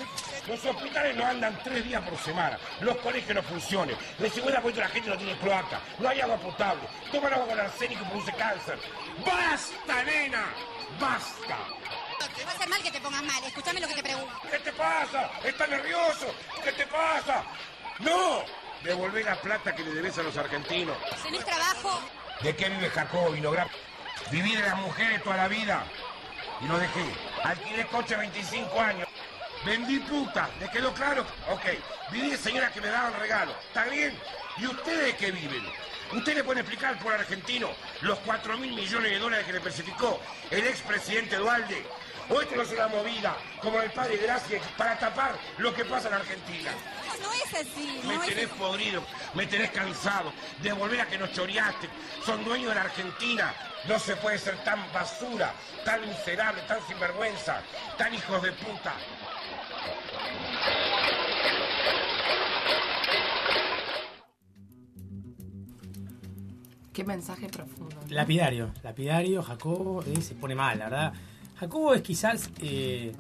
Los hospitales no andan tres días por semana. Los colegios no funcionan. El 50% de la gente no tiene cloaca. No hay agua potable. Toman agua con arsénico y produce cáncer. ¡Basta, nena! ¡Basta! Te va a hacer mal que te pongas mal. Escúchame lo que te pregunto. ¿Qué te pasa? ¿Estás nervioso? ¿Qué te pasa? ¡No! Devolvé la plata que le debes a los argentinos. ¿Tenés trabajo? ¿De qué vive Jacob Vinograd? Viví de las mujeres toda la vida. Y lo dejé. Alquilé coche 25 años. Vendí puta. ¿Le quedó claro? Ok. Viví de señoras que me daban regalo. ¿Está bien? ¿Y ustedes de qué viven? ¿Ustedes pueden explicar por argentino los 4 mil millones de dólares que le especificó el expresidente Dualde? ¿O esto no es una movida, como el padre Gracia, para tapar lo que pasa en Argentina? No es así. Me No es tenés podrido, me tenés cansado de volver a que nos choreaste. Son dueños de la Argentina. No se puede ser tan basura, tan miserable, tan sinvergüenza, tan hijos de puta. Qué mensaje profundo. Lapidario, lapidario, Jacobo, eh, se pone mal, la verdad. Jacobo es quizás eh,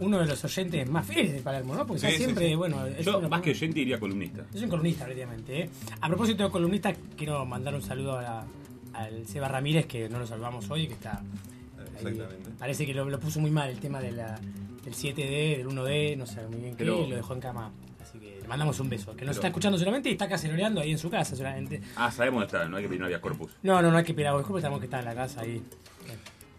uno de los oyentes más fieles de Palermo, ¿no? Porque Sí, está sí, siempre, sí. bueno, es Yo, uno- más que oyente, diría columnista. Es un columnista, prácticamente. ¿eh? A propósito de columnista, quiero mandar un saludo a la- al Seba Ramírez, que no lo saludamos hoy, que está. ahí. Exactamente. Parece que lo, lo puso muy mal el tema de la- del 7D, del 1D, no sé muy bien qué, Pero- y lo dejó en cama. Así que le mandamos un beso. Que nos Pero- está escuchando solamente y está caceroleando ahí en su casa solamente. Ah, sabemos dónde está, no hay que pedir no había corpus. No, no, no hay que pedir disculpas, tenemos que estar en la casa ahí.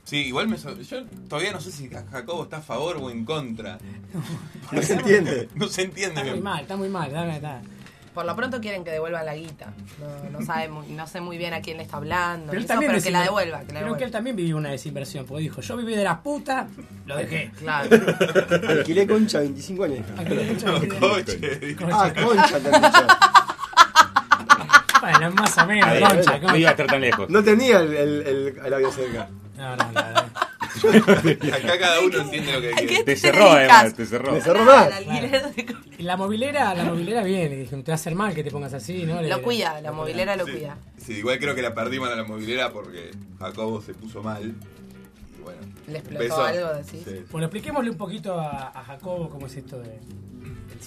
Sí, igual me so- yo todavía no sé si Jacobo está a favor o en contra. No se entiende. No se entiende Está muy mal, está muy mal. está- está. Por lo pronto quieren que devuelvan la guita. No, no, sabe muy- no sé muy bien a quién le está hablando. Pero ni él eso, también pero que la devuelva. Que la Creo que devuelva. él también vivió una desinversión, porque dijo, yo viví de la puta, lo dejé. Claro. Alquilé concha 25 años. Alquilé concha, alquilé- Coche. Ah, concha te. Bueno, más o menos, Ahí, concha, no iba a concha. estar tan lejos. No tenía el, el, el, el audio cerca. No, no, no. Acá cada uno entiende lo que quiere. Te cerró, además, te cerró. Me cerró más. La movilera, la movilera viene, dije, te va a hacer mal que te pongas así, ¿no? Lo cuida, la movilera lo cuida. Sí, igual creo que la perdimos a la movilera porque Jacobo se puso mal. Y bueno. Le explotó algo, decís. Sí. Bueno, expliquémosle un poquito a, a Jacobo cómo es esto de,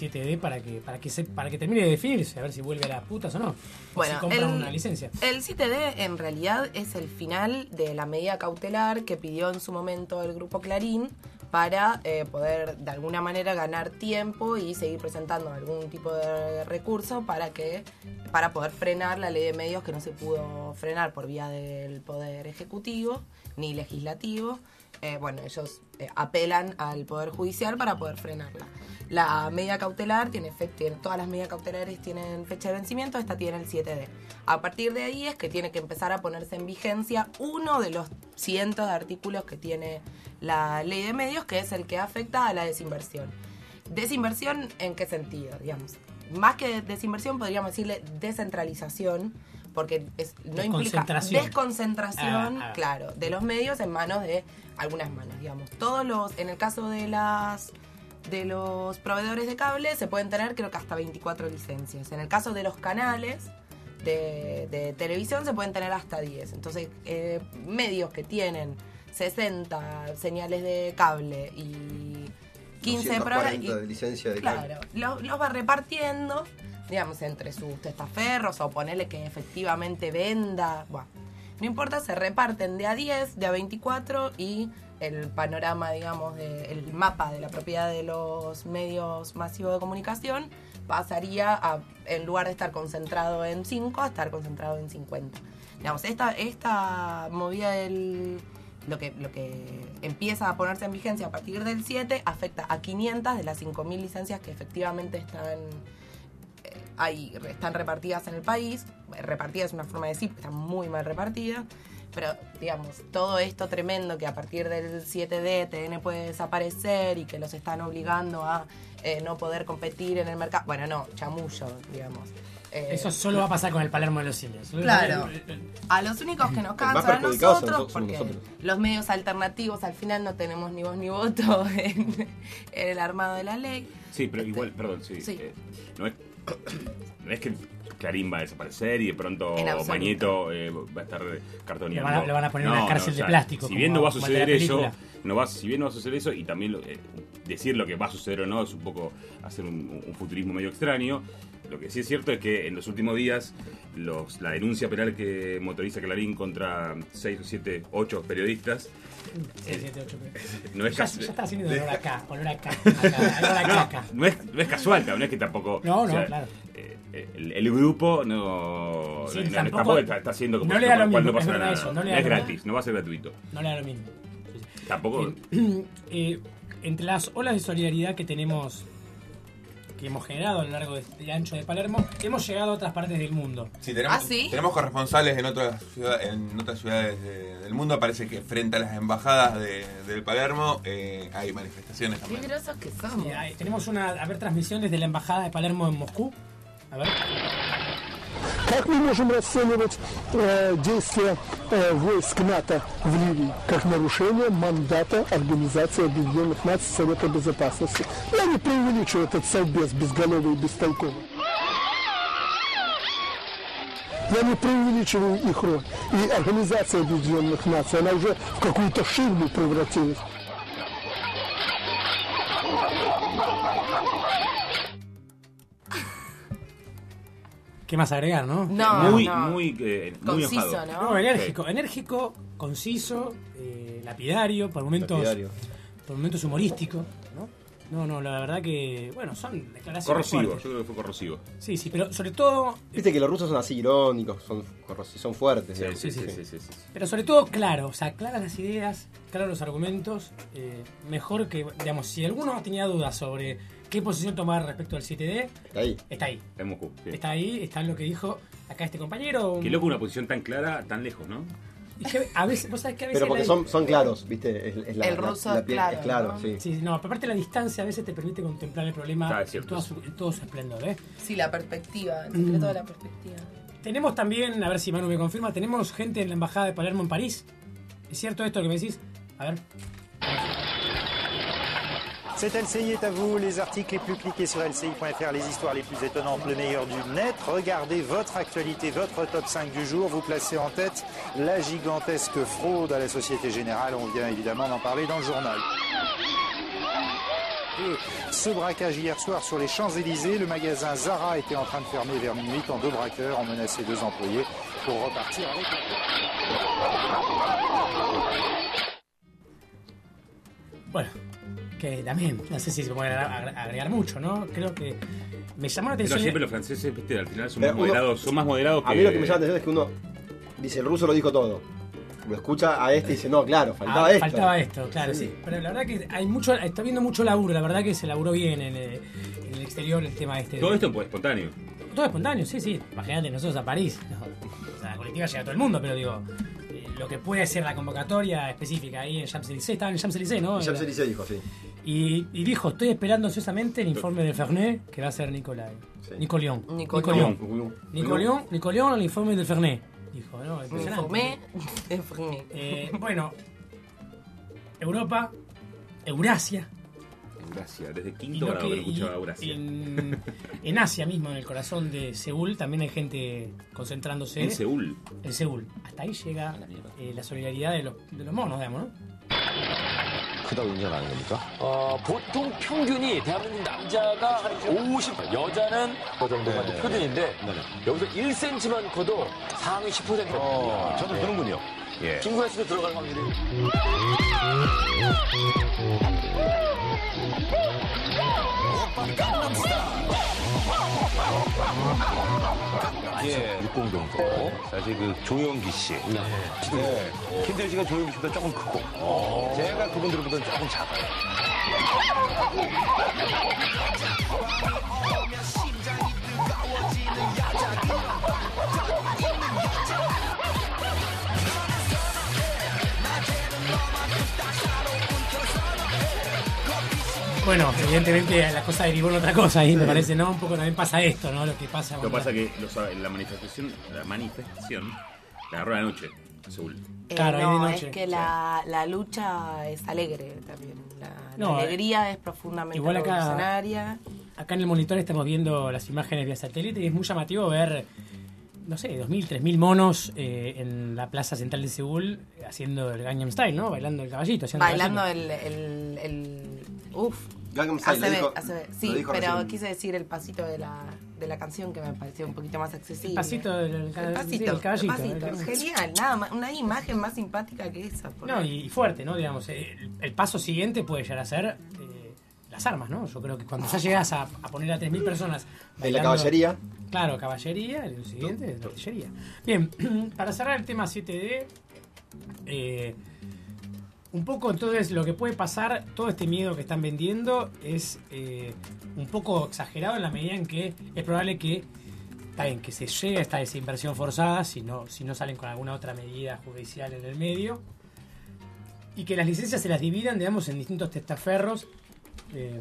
7D para que, para, que se, para que termine de definirse, a ver si vuelve a las putas o no. O Bueno, si compra el- una licencia. El 7D en realidad es el final de la medida cautelar que pidió en su momento el grupo Clarín para eh, poder de alguna manera ganar tiempo y seguir presentando algún tipo de recurso para que para poder frenar la ley de medios que no se pudo frenar por vía del poder ejecutivo ni legislativo. Eh, bueno, ellos eh, apelan al poder judicial para poder frenarla. La medida cautelar tiene tiene- todas las medidas cautelares tienen fecha de vencimiento, esta tiene el 7D. A partir de ahí es que tiene que empezar a ponerse en vigencia uno de los cientos de artículos que tiene la ley de medios, que es el que afecta a la desinversión. ¿Desinversión en qué sentido? Digamos, más que desinversión podríamos decirle descentralización, porque es- no implica Desconcentración. Ah, ah. claro, de los medios en manos de algunas manos, digamos. Todos los, en el caso de las de los proveedores de cable se pueden tener creo que hasta 24 licencias. En el caso de los canales de, de televisión se pueden tener hasta 10. Entonces, eh, medios que tienen 60 señales de cable y 15 programas... 240 de licencia de cable. Claro, lo- los va repartiendo, digamos, entre sus testaferros o ponerle que efectivamente venda. Bueno, no importa, se reparten de a 10, de a 24 y el panorama, digamos, de- el mapa de la propiedad de los medios masivos de comunicación pasaría a, en lugar de estar concentrado en 5, a estar concentrado en 50. Digamos, esta, esta movida del, lo que, lo que empieza a ponerse en vigencia a partir del 7 afecta a 500 de las 5.000 licencias que efectivamente están eh, ahí, están repartidas en el país. Eh, Repartidas es una forma de decir que están muy mal repartidas. Pero, digamos, todo esto tremendo que a partir del 7D TN puede desaparecer y que los están obligando a eh, no poder competir en el mercado. Bueno, no, chamullo, digamos. Eh, Eso solo va a pasar con el Palermo de los cines. Claro. A los únicos que nos cansan a nosotros, porque nosotros. los medios alternativos al final no tenemos ni voz ni voto en, en el armado de la ley. Sí, pero igual, perdón, sí. Sí. eh, no, es, es que Clarín va a desaparecer y de pronto. Mañeto eh, va a estar cartoneando. Lo van a- lo van a poner en una cárcel de plástico, Si bien no va a suceder eso, no va, si bien no va a suceder eso, y también eh, decir lo que va a suceder o no es un poco hacer un, un futurismo medio extraño. Lo que sí es cierto es que en los últimos días los, la denuncia penal que motoriza Clarín contra 6 o 7, 8 periodistas Sí, no es ya, está haciendo olor acá, olor acá, no es, no es casual, no es que tampoco. No, no, claro. eh, el, el grupo no, Sí, no- tampoco- tampoco está, está haciendo como no le da lo mismo, no pasa nada. eso, no le No da es lo gratis, no va a ser gratuito. No le da lo mismo. Tampoco. Eh, entre las olas de solidaridad que tenemos, que hemos generado a lo largo de este ancho de Palermo, hemos llegado a otras partes del mundo. Sí, tenemos, ¿Ah, sí? tenemos corresponsales en otras, ciudad- en otras ciudades de- del mundo. Parece que frente a las embajadas de, del Palermo eh, hay manifestaciones Qué también. grosos que somos. Sí, hay- tenemos una, a ver, transmisión desde la embajada de Palermo en Moscú. A ver. Как мы можем расценивать э, действия э, войск НАТО в Ливии как нарушение мандата Организации Объединенных Наций Совета Безопасности? Я не преувеличиваю этот совбез безголовый и бестолковый. Я не преувеличиваю их роль. И Организация Объединенных Наций, она уже в какую-то ширму превратилась. ¿Qué más agregar, no? No, muy, no. muy, eh, muy Conciso, enojado. ¿no? No, enérgico, enérgico, conciso, eh, lapidario, por momentos, Lapidario. por momentos humorístico, ¿no? No, no, la verdad que, bueno, son declaraciones Corrosivo, yo creo que fue corrosivo. Sí, sí, pero sobre todo, Viste que los rusos son así irónicos, son, son fuertes. Sí, digamos. sí, sí, sí, sí, sí. pero sobre todo claro, o sea, claras las ideas, claros los argumentos, eh, mejor que, digamos, si alguno tenía dudas sobre qué posición tomar respecto al 7D, Está ahí. está ahí. En Moscú. sí. Está ahí, está lo que dijo acá este compañero. Qué loco una posición tan clara, tan lejos, ¿no? Y que a veces, vos sabés que a veces Pero porque la- son, son claros, ¿viste? Es, es la, El la- ruso la es claro, es claro, ¿no? sí. Sí, no, pero aparte la distancia a veces te permite contemplar el problema en, su, todo su esplendor. ¿eh? Sí, la perspectiva, el Mm. secreto de la perspectiva. Tenemos también, a ver si Manu me confirma, tenemos gente en la embajada de Palermo en París. ¿Es cierto esto que me decís? A ver. Cet LCI est à vous, les articles les plus cliqués sur LCI.fr, les histoires les plus étonnantes, le meilleur du net. Regardez votre actualité, votre top 5 du jour. Vous placez en tête la gigantesque fraude à la Société Générale. On vient évidemment d'en parler dans le journal. Ce braquage hier soir sur les Champs-Élysées, le magasin Zara était en train de fermer vers minuit quand deux braqueurs ont menacé deux employés pour repartir avec. Que también, no sé si se puede agregar, agregar mucho, ¿no? Creo que me llamó la Pero atención. siempre los franceses, viste, al final son Pero más uno- moderados, son más moderados que. A mí lo que me llama la atención es que uno dice, el ruso lo dijo todo. Lo escucha a este y dice, no, claro, faltaba Ah, esto. Faltaba esto, claro, sí. Sí. Pero la verdad que hay mucho, está viendo mucho laburo, la verdad que se laburó bien en el, en el exterior el tema este. de- Todo esto pues espontáneo. Todo espontáneo, sí, sí. Imagínate, nosotros a París. ¿no? O sea, la colectiva llega a todo el mundo, pero digo, eh, lo que puede ser la convocatoria específica ahí en Champs-Élysées, estaba en Champs-Élysées, ¿no? Champs-Élysées dijo, sí. Y, y dijo, estoy esperando ansiosamente el informe de Fernet, que va a ser Nicolai. Nicoleón. Nicoleón. Nicoleón. Nicoleón, Nicoleón, el informe del Fernet. Dijo, ¿no? Impresionante. Informé, informé. Eh, bueno, Europa, Eurasia. Eurasia, desde Y quinto lo grado que que- no escuchaba y Eurasia. en, en Asia mismo, en el corazón de Seúl, también hay gente concentrándose. En Seúl. En Seúl. Hasta ahí llega eh, la solidaridad de los, de los monos, digamos, ¿no? 크다고 인정하는 겁니까? 어, 보통 평균이 대한민국 남자가 한 50, 여자는 그 정도가 이제 표준인데 여기서 1cm만 커도 상위 10%입니다. 어, 저도 그런군요. 예. 김구현 씨도 들어갈 확률이. 예, 육공동포. 사실 그 조용기 씨. 네. 김태일 씨가 조용기 씨보다 조금 크고. 제가 그분들보다 조금 작아요. Bueno, evidentemente la cosa derivó en otra cosa ahí, me parece, ¿no? Un poco también pasa esto, ¿no? Lo que pasa Lo que pasa es que los- la manifestación, la manifestación la agarró la noche, Seúl. Eh, Claro, ahí de no, noche. es que la, la lucha es alegre también. La, la No, eh, alegría es profundamente igual acá- revolucionaria. Acá en el monitor estamos viendo las imágenes vía satélite y es muy llamativo ver, no sé, 2.000, 3.000 monos eh, en la plaza central de Seúl haciendo el Gangnam Style, ¿no? Bailando el caballito. haciendo el Bailando el, el, el- Uf. Gangnam Style, ACB, dijo- ACB. lo Sí, dijo pero recién. quise decir el pasito de la, de la canción que me pareció un poquito más accesible. El pasito del el, El sí, pasito, el caballito. el pasito. el- Genial, nada más, una imagen más simpática que esa. por No, y fuerte, ¿no? Digamos, eh, el, el paso siguiente puede llegar a ser eh, las armas, ¿no? Yo creo que cuando ya llegas a, a poner a 3.000 personas... En la caballería. Claro, caballería, el siguiente es artillería. Bien, para cerrar el tema 7D, eh, un poco entonces lo que puede pasar, todo este miedo que están vendiendo es eh, un poco exagerado en la medida en que es probable que está bien, que se llegue a esta desinversión forzada si no, si no salen con alguna otra medida judicial en el medio y que las licencias se las dividan, digamos, en distintos testaferros. eh,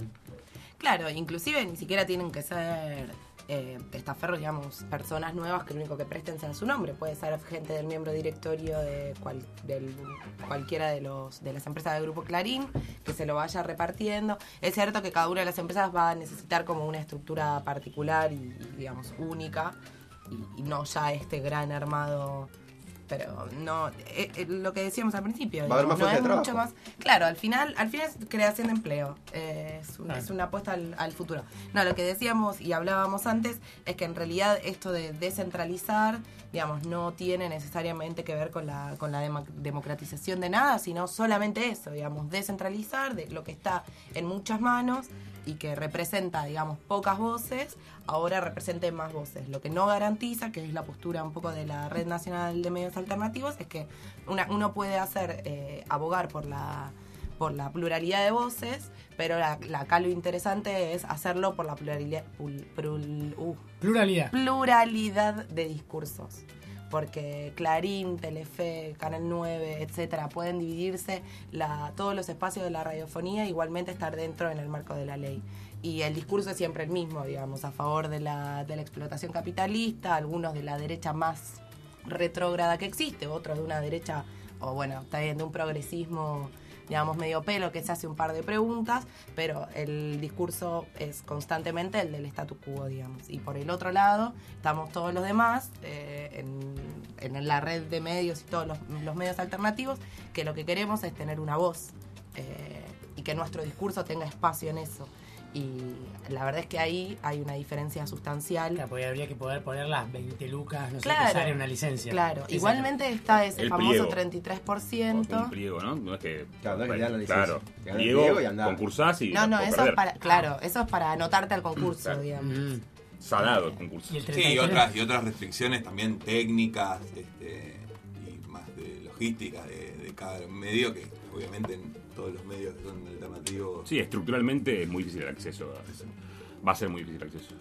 Claro, inclusive ni siquiera tienen que ser eh, testaferros, digamos, personas nuevas que lo único que presten sea su nombre. Puede ser gente del miembro directorio de cual- del- cualquiera de los de las empresas del grupo Clarín que se lo vaya repartiendo. Es cierto que cada una de las empresas va a necesitar como una estructura particular y, digamos única y, y no ya este gran armado. Pero no, eh, eh, lo que decíamos al principio, Va a haber más no es de mucho más. Claro, al final, al final es creación de empleo. eh, es, un- Claro. es una apuesta al, al futuro. No, lo que decíamos y hablábamos antes es que en realidad esto de descentralizar, digamos, no tiene necesariamente que ver con la, con la dema- democratización de nada, sino solamente eso, digamos, descentralizar de lo que está en muchas manos y que representa, digamos, pocas voces, ahora represente más voces. Lo que no garantiza, que es la postura un poco de la Red Nacional de Medios Alternativos, es que una- uno puede hacer, eh, abogar por la por la pluralidad de voces, pero la, la- acá lo interesante es hacerlo por la pluralidad, uh, pluralidad. pluralidad de discursos. Porque Clarín, Telefe, Canal 9, etcétera, pueden dividirse todos los espacios de la radiofonía, igualmente estar dentro en el marco de la ley. Y el discurso es siempre el mismo, digamos, a favor de la, de la explotación capitalista, algunos de la derecha más retrógrada que existe, otros de una derecha, o bueno, está bien, de un progresismo, digamos, medio pelo, que se hace un par de preguntas, pero el discurso es constantemente el del statu quo, digamos. Y por el otro lado, estamos todos los demás eh, en, en la red de medios y todos los, los medios alternativos, que lo que queremos es tener una voz eh, y que nuestro discurso tenga espacio en eso. Y la verdad es que ahí hay una diferencia sustancial. Claro, porque habría que poder poner las 20 lucas, no sé, Claro, que sale una licencia. Claro, igualmente está ese El famoso pliego. 33%. Un pliego, ¿no? No es que. Claro, no es que te dan la licencia. Claro. Te dan el Pliego, pliego y andá. concursás y. No, no, por eso es para, claro, eso es para anotarte al concurso, Claro. digamos. Salado el concurso. Sí, y otras, y otras restricciones también técnicas este, y más de logística de, de cada medio, que obviamente en todos los medios que son alternativos. Sí, estructuralmente es muy difícil el acceso. a- Va a ser muy difícil el acceso.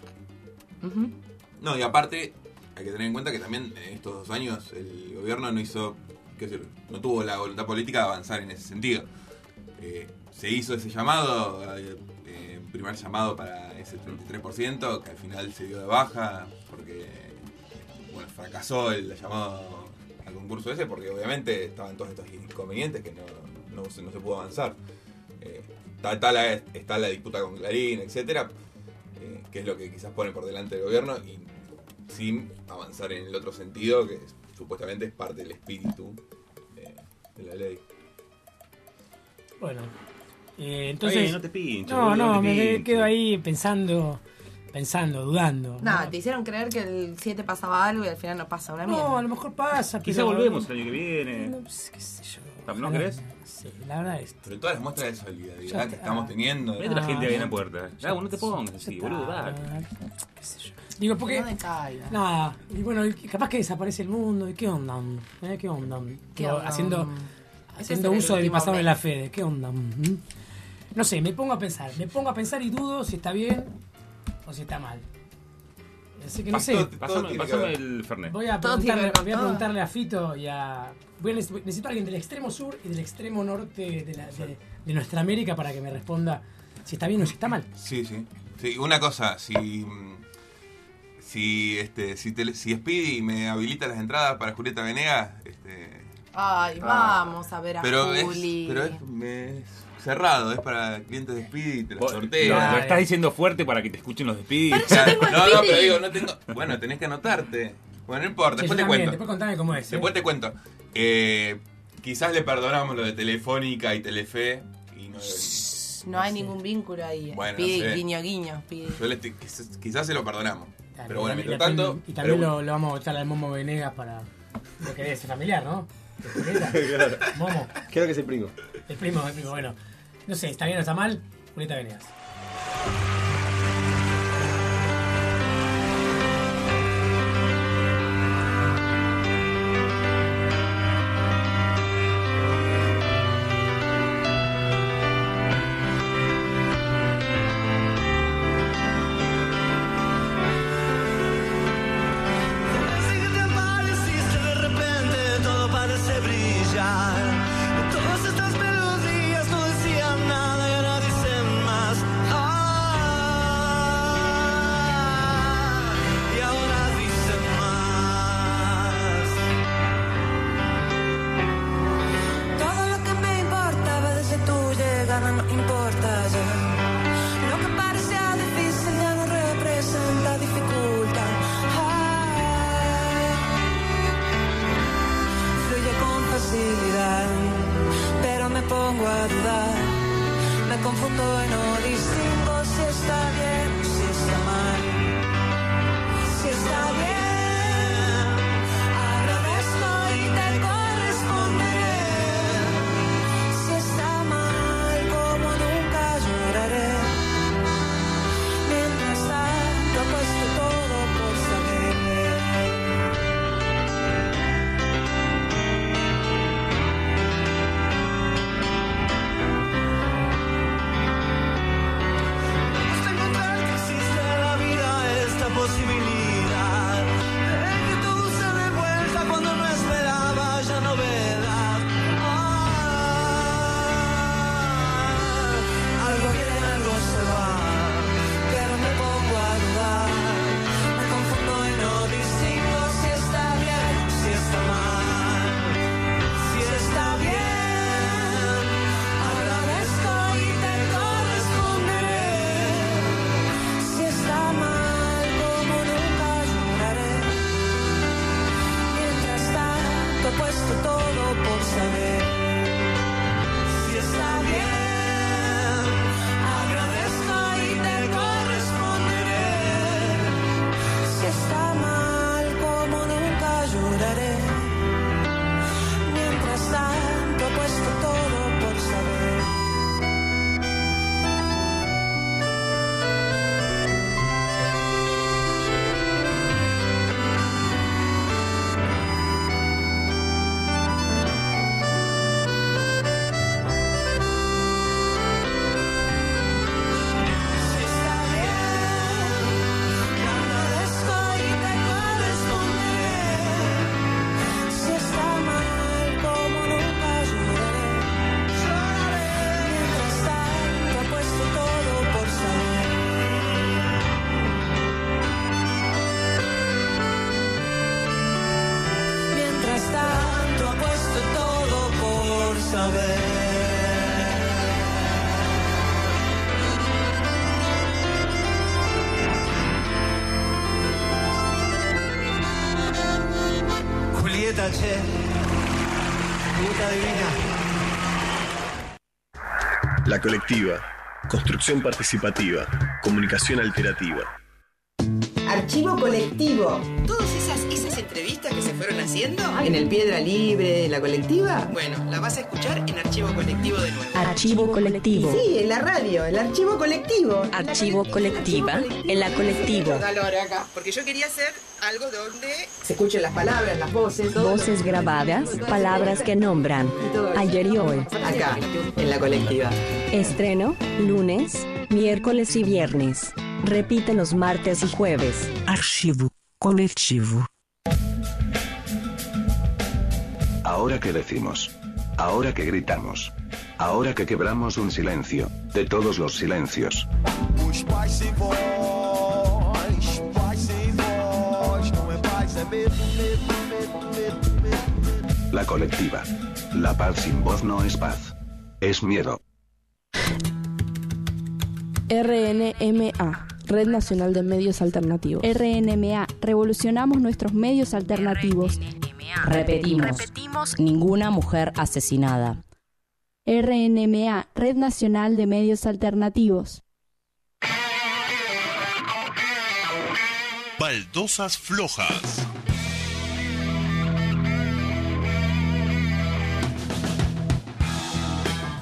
No, y aparte, hay que tener en cuenta que también en estos dos años el gobierno no hizo, qué decir, no tuvo la voluntad política de avanzar en ese sentido. Eh, se hizo ese llamado, eh, eh, primer llamado para ese 33%, que al final se dio de baja, porque bueno, fracasó el llamado al concurso ese, porque obviamente estaban todos estos inconvenientes que no, no, se, no se pudo avanzar. Eh, está, está la, está la disputa con Clarín, etcétera, eh, que es lo que quizás pone por delante el gobierno, y sin avanzar en el otro sentido, que es- supuestamente es parte del espíritu eh, de la ley. Bueno, eh, entonces. No te pinches, No, no, no te me quedo ahí pensando, pensando, dudando. Nada, te hicieron creer que el 7 pasaba algo y al final no pasa una mierda. No, a lo mejor pasa, Quizá pero- volvemos el año que viene. No, pues, qué sé yo. ¿No crees? Sí, la verdad es. Pero todas las muestras de solidaridad que estamos teniendo. Mete la gente ahí en la puerta. ya- no te pongas así, boludo, dale. qué sé yo. Digo, porque. Que no. Nada, y bueno, capaz que desaparece el mundo. ¿Y qué onda? ¿Eh? ¿Qué onda? ¿Qué Digo, onda? Haciendo, haciendo uso de mi pasado mes. la fe. ¿Qué onda? Mm. No sé, me pongo a pensar. Me pongo a pensar y dudo si está bien o si está mal. Así que no sé. Pasame el Fernet. Voy a, preguntarle, voy a preguntarle a Fito y a. voy a neces- necesito a alguien del extremo sur y del extremo norte de, la- de- de nuestra América para que me responda si está bien o si está mal. Sí, sí. Sí, una cosa, si. Si, este, si, tele- si Speedy me habilita las entradas para Julieta Venegas, este, Ay, Ah. vamos a ver a pero, es, Juli. pero es, me- es cerrado, es para clientes de Speedy, te las Lo, sorteo. lo estás diciendo fuerte para que te escuchen los de Claro, no, no, pero digo, no tengo. Bueno, tenés que anotarte. Bueno, no importa, Sí, después te también, cuento. Después contame cómo es. ¿eh? Después te cuento. Eh, quizás le perdonamos lo de Telefónica y Telefe. Y no, No hay ningún vínculo ahí. Bueno, Speedy, no sé. guiño, guiño, Speedy. yo le estoy- quizás, quizás se lo perdonamos. Claro, pero bueno, y mientras tanto. Y también pero- lo, lo vamos a votar al Momo Venegas para. Porque es familiar, ¿no? De Julieta. Claro. Momo. Creo que es el primo. El primo, el primo, bueno. No sé, ¿está bien o está mal? Julieta Venegas. Colectiva. Construcción participativa. Comunicación alternativa. Archivo colectivo. Todas esas, esas entrevistas que se fueron haciendo? ¿En el Piedra Libre, en la colectiva? Bueno, la vas a escuchar en Archivo Colectivo de nuevo. Archivo colectivo. Sí, en la radio, el archivo colectivo. Archivo colectiva. En la. Calor acá, porque yo quería hacer algo donde Se escuchen las palabras, las voces, todo. Voces grabadas, palabras que nombran. Ayer y hoy. Acá, en la colectiva. Estreno, lunes, miércoles y viernes. Repite los martes y jueves. Archivo coletivo. Ahora que decimos. Ahora que gritamos. Ahora que quebramos un silencio. De todos los silencios. La colectiva. La paz sin voz no es paz. Es miedo. RNMA, Red Nacional de Medios Alternativos. RNMA, revolucionamos nuestros medios alternativos. Repetimos. Ninguna mujer asesinada. RNMA, Red Nacional de Medios Alternativos. Baldosas flojas.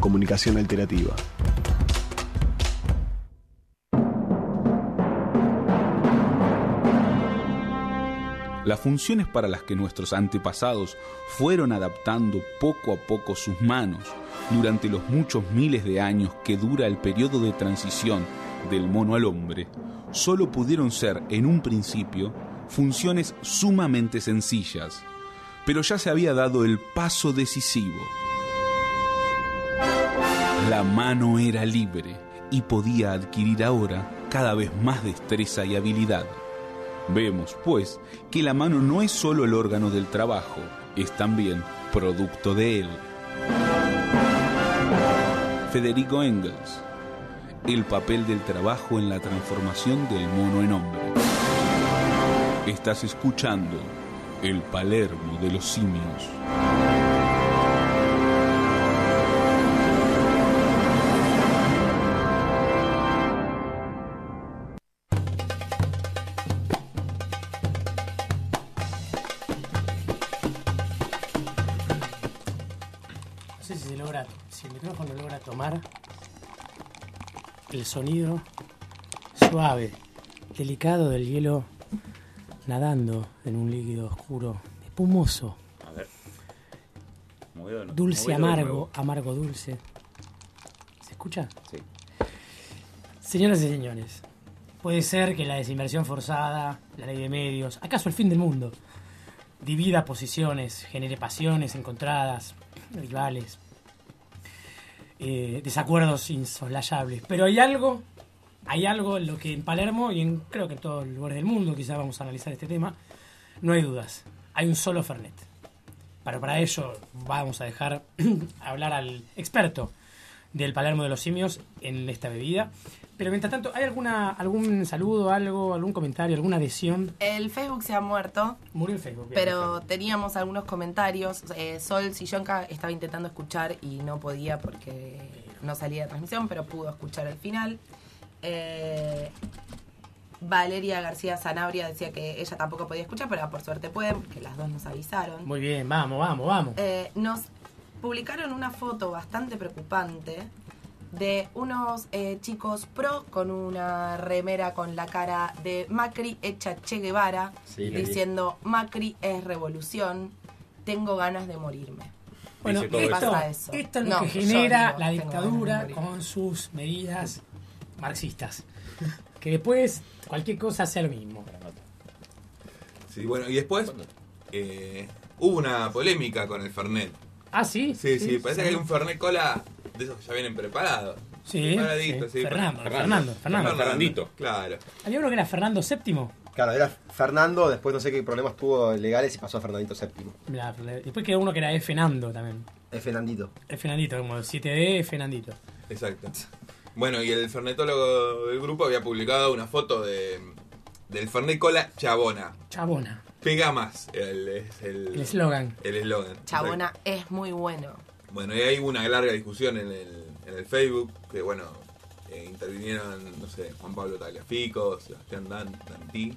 Comunicación alternativa. Las funciones para las que nuestros antepasados fueron adaptando poco a poco sus manos durante los muchos miles de años que dura el periodo de transición del mono al hombre, solo pudieron ser en un principio funciones sumamente sencillas, pero ya se había dado el paso decisivo. La mano era libre y podía adquirir ahora cada vez más destreza y habilidad. Vemos, pues, que la mano no es solo el órgano del trabajo, es también producto de él. Federico Engels, el papel del trabajo en la transformación del mono en hombre. Estás escuchando el Palermo de los simios. El sonido suave, delicado del hielo nadando en un líquido oscuro, espumoso, A ver. Movido, no- dulce, movido amargo, amargo, dulce. ¿Se escucha? Sí. Señoras y señores, puede ser que la desinversión forzada, la ley de medios, acaso el fin del mundo, divida posiciones, genere pasiones encontradas, rivales, eh, desacuerdos insoslayables. Pero hay algo, hay algo en lo que en Palermo y en creo que en todos los lugares del mundo, quizás vamos a analizar este tema, no hay dudas. Hay un solo Fernet. Pero para ello vamos a dejar hablar al experto del Palermo de los Simios en esta bebida. Pero mientras tanto, ¿hay alguna algún saludo, algo, algún comentario, alguna adhesión? El Facebook se ha muerto. Murió el Facebook. bien, Pero teníamos algunos comentarios. Eh, Sol Sillonca estaba intentando escuchar y no podía porque no salía de transmisión, pero pudo escuchar el final. Eh, Valeria García Zanabria decía que ella tampoco podía escuchar, pero por suerte pueden, porque las dos nos avisaron. Muy bien, vamos, vamos, vamos. Eh, nos publicaron una foto bastante preocupante de unos eh, chicos pro con una remera con la cara de Macri hecha Che Guevara, Sí, la vi. diciendo Macri es revolución, tengo ganas de morirme. Bueno, ¿Qué esto, pasa eso? esto es lo No, que genera digo, la dictadura con sus medidas marxistas. Que después cualquier cosa sea lo mismo. Sí, bueno, y después eh, hubo una polémica con el Fernet. Ah, sí. Sí, sí, parece que hay un Fernet Cola de esos que ya vienen preparados. Sí, Preparaditos, sí. sí. Fernando, Fernando, Fernando. Fernandito. Claro. Había uno que era Fernando VII. Claro, era Fernando, después no sé qué problemas tuvo legales y pasó a Fernandito VII. Mirá, después quedó uno que era F. Nando también. Fernandito. F. Nandito, como 7D, F. Nandito. Exacto. Bueno, y el fernetólogo del grupo había publicado una foto de del Fernet Cola Chabona. Chabona. Pega más, el- es el El eslogan. El eslogan. Chabona es muy bueno. Bueno, y hay una larga discusión en el, en el Facebook, que bueno, eh, intervinieron, no sé, Juan Pablo Tagliafico, Sebastián Dan, Dantí,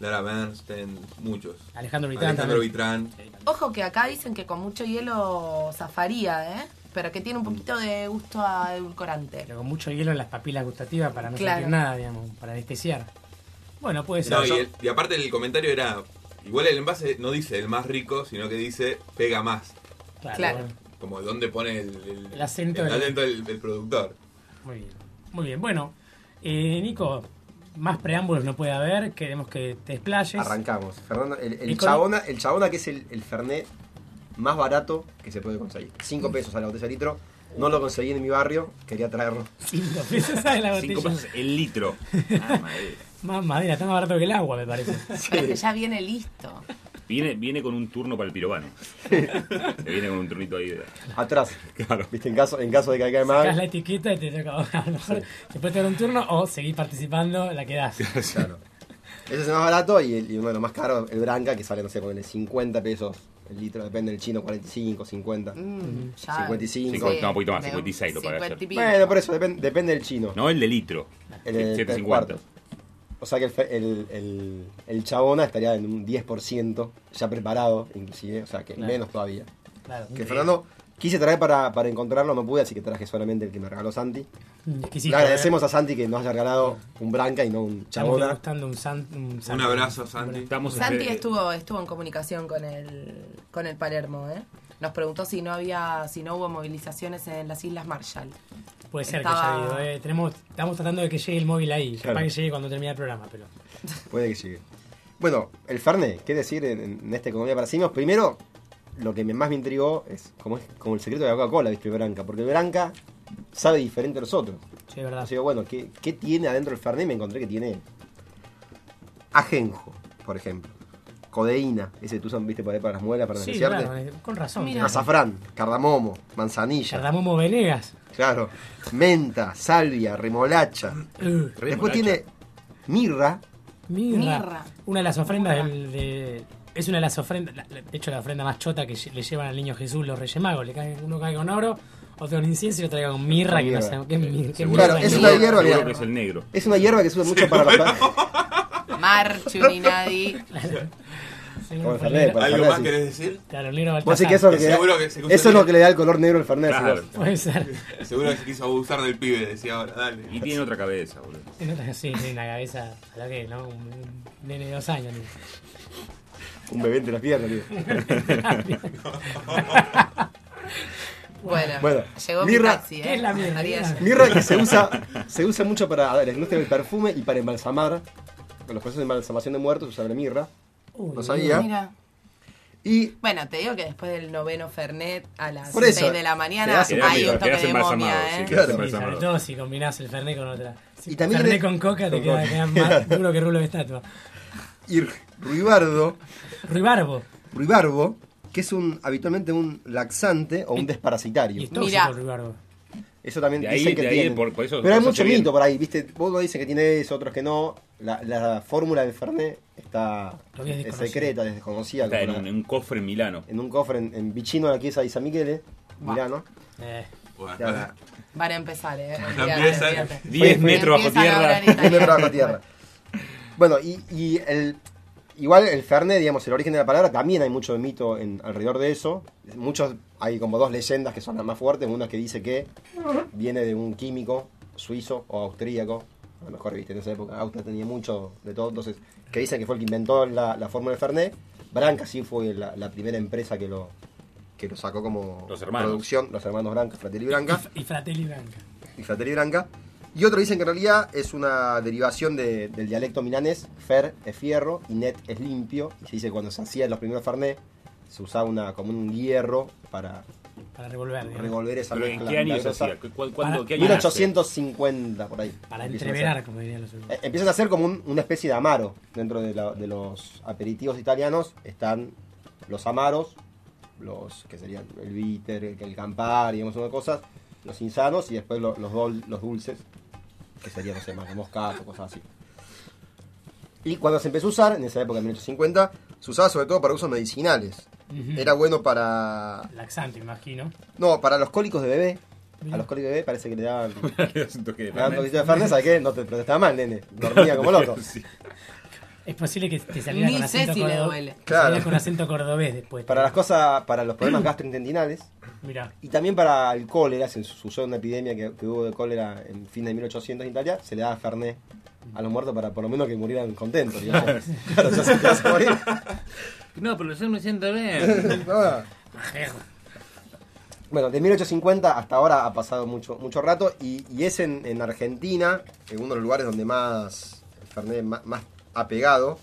Lara Bernstein, muchos. Alejandro Vitrán Alejandro. Vitrán. Ojo que acá dicen que con mucho hielo zafaría, ¿eh? Pero que tiene un poquito de gusto a edulcorante. Pero con mucho hielo en las papilas gustativas para no Claro. sentir nada, digamos, para anestesiar. Bueno, puede ser. No, y, el- y aparte el comentario era, igual el envase no dice el más rico, sino que dice pega más. Claro, Claro. bueno, Como dónde pone el, el- El acento el del- acento del, del productor. Muy bien. Muy bien. Bueno, eh, Nico, más preámbulos no puede haber. Queremos que te explayes. Arrancamos. Fernando, el, el chabona, el chabona que es el, el Fernet más barato que se puede conseguir. 5 pesos a la botella de litro. No lo conseguí en mi barrio, quería traerlo. Cinco pesos a la botella. Cinco pesos el litro. Ah, madre. Más madera, está más barato que el agua, me parece. Que ya viene listo. Viene, viene con un turno para el pirobano. Te viene con un turnito ahí. de- Atrás. Claro. Viste, en caso, en caso de que caiga Sacás mal. la etiqueta y te toca a lo mejor te puede dar un turno o seguir participando, la quedás. Claro. Ese es el más barato y, el- y uno de los más caros, el Branca, que sale, no sé, ponele 50 pesos el litro, depende del chino, 45, 50. Mm, ya. 55. Cinco- Sí, no, un poquito más, de- 56 lo paga 50 y ayer. pico. Bueno, por eso, depende, depende del chino. No el de litro. El, el, 750. O sea que el, fe- el, el, el chabona estaría en un 10%, ya preparado, inclusive, o sea que Claro. menos todavía. Claro. Que Fernando, quise traer para, para encontrarlo, no pude, así que traje solamente el que me regaló Santi. Exquisito, Le agradecemos a Santi que nos haya regalado un Branca y no un chabona. un, san, un, san- Un abrazo, Santi. Estamos Santi estuvo, estuvo en comunicación con el, con el Palermo, ¿eh? Nos preguntó si no había, si no hubo movilizaciones en las Islas Marshall. Puede ser Estaba- que haya habido. eh. Tenemos, estamos tratando de que llegue el móvil ahí. Claro. Capaz que llegue cuando termine el programa, pero. Puede que llegue. Bueno, el Fernet, ¿qué decir en, en esta economía para simios? Primero, lo que me- más me intrigó es como, es como el secreto de la Coca-Cola, ¿viste? Branca. Porque Branca sabe diferente a los otros. Sí, es verdad. Así que bueno, ¿qué, qué tiene adentro el Fernet? Me encontré que tiene ajenjo, por ejemplo. Codeína, ese que tú usan, viste, para, para las muelas, para Sí, claro, eh, con razón. Mira. Azafrán, cardamomo, manzanilla. Cardamomo Venegas. Claro. Menta, salvia, remolacha. Uh, Después tiene mirra. mirra. Mirra. Una de las ofrendas del, de. Es una de las ofrendas, la- la- de hecho la ofrenda más chota que le llevan al niño Jesús los Reyes Magos. Le cae, uno cae con oro, otro con incienso y otro cae con mirra. Que no mirra. sé, ¿qué, qué Claro, es una hierba que- es el negro. Es una hierba que se usa mucho para los Marchu, ni nadie. Como el fue Fernet, negro. para el ¿Algo Fernet, más sí. querés decir? Claro, el Vos Baltasar. que eso, es lo que, Seguro da- que se usa eso es lo bien. que le da el color negro al Fernet. Claro. Puede ser. Seguro que se quiso abusar del pibe, decía ahora, dale. Y tiene otra cabeza, boludo. En otra- Sí, sí, una cabeza, a la que, ¿no? Un, un nene de dos años. ¿no? Un bebé entre las piernas, tío. Bueno, Bueno, llegó mi mirra- taxi, ¿eh? ¿Qué es la mirra? Que se usa, se usa mucho para la industria del perfume y para embalsamar. Con los procesos de embalsamación de muertos se usa la mirra. Uy, No sabía. Mira. Y Bueno, te digo que después del noveno Fernet a las Por eso, 6 de la mañana hace hay un toque de momia, ¿eh? Sí, sobre todo si combinás el Fernet con otra. Si Y también Fernet con coca te queda, coca. queda más duro que rulo de estatua. y ruibardo, Ruibarbo. ruibarbo, que es un habitualmente un laxante o un Y desparasitario. es tóxico Mirá. el ruibarbo. Eso también De ahí- dicen que de ahí, tiene. por- por eso- Pero hay mucho mito por ahí, ¿viste? Vos dicen que tiene eso, otros que no. La, la fórmula del Fernet está es secreta, es desconocida. Está en un, la- en un cofre en Milano. en un cofre en, en Vicino, la chiesa di San Michele, Milano. Eh, Bueno, Ya la- Van a empezar, ¿eh? Ya Olvídate, empieza. olvídate. 10 metros bajo tierra. Un metro italiano. bajo tierra. Bueno, y, y el, igual el Fernet, digamos, el origen de la palabra, también hay mucho mito en, alrededor de eso. Muchos, hay como dos leyendas que son las más fuertes. Una que dice que viene de un químico suizo o austríaco. A lo mejor, viste, en esa época Austria tenía mucho de todo. Entonces, que dicen que fue el que inventó la, la fórmula del Fernet. Branca sí fue la, la primera empresa que lo, que lo sacó como Los hermanos. producción. Los hermanos Branca, Fratelli Branca y Fratelli Blanca. y Fratelli Branca. Y otro dicen que en realidad es una derivación de- del dialecto milanés, fer es fierro y net es limpio. Y se dice que cuando se hacían los primeros Fernet, se usaba una, como un hierro para, Para revolver, revolver esa ¿Pero en qué año se hacía? ¿Cu- cu- cuándo- Para- qué año nace? 1850, por ahí. Para entreverar, como dirían los. Eh, Empiezan a hacer como un- una especie de amaro. Dentro de, la- de los aperitivos italianos están los amaros, los que serían el bitter, el, el campari, digamos, una cosas, los insanos y después lo- los, dol- los dulces, que serían, no sé, más moscato, cosas así. Y cuando se empezó a usar, en esa época, en 1850, se usaba sobre todo para usos medicinales. Era bueno para... Laxante, imagino. No, para los cólicos de bebé. Mira. A los cólicos de bebé parece que le daban... Un toque de le daban un Fernet. poquito de Fernet, ¿sabes qué? No te protestaba mal, nene. Dormía como loco. Sí. Es posible que te saliera Ni con acento si le cordo- duele. que Claro. saliera con acento cordobés después. Para las cosas, para los problemas gastrointestinales Mira, y también para el cólera, se usó una epidemia que, que hubo de cólera en fin de 1800 en Italia, se le daba Fernet a los muertos para por lo menos que murieran contentos. digamos. claro, ya se te vas a morir. No, pero yo me siento bien. No. Bueno, de 1850 hasta ahora ha pasado mucho, mucho rato y, y es en, en Argentina, en uno de los lugares donde más el Fernet más, más ha pegado.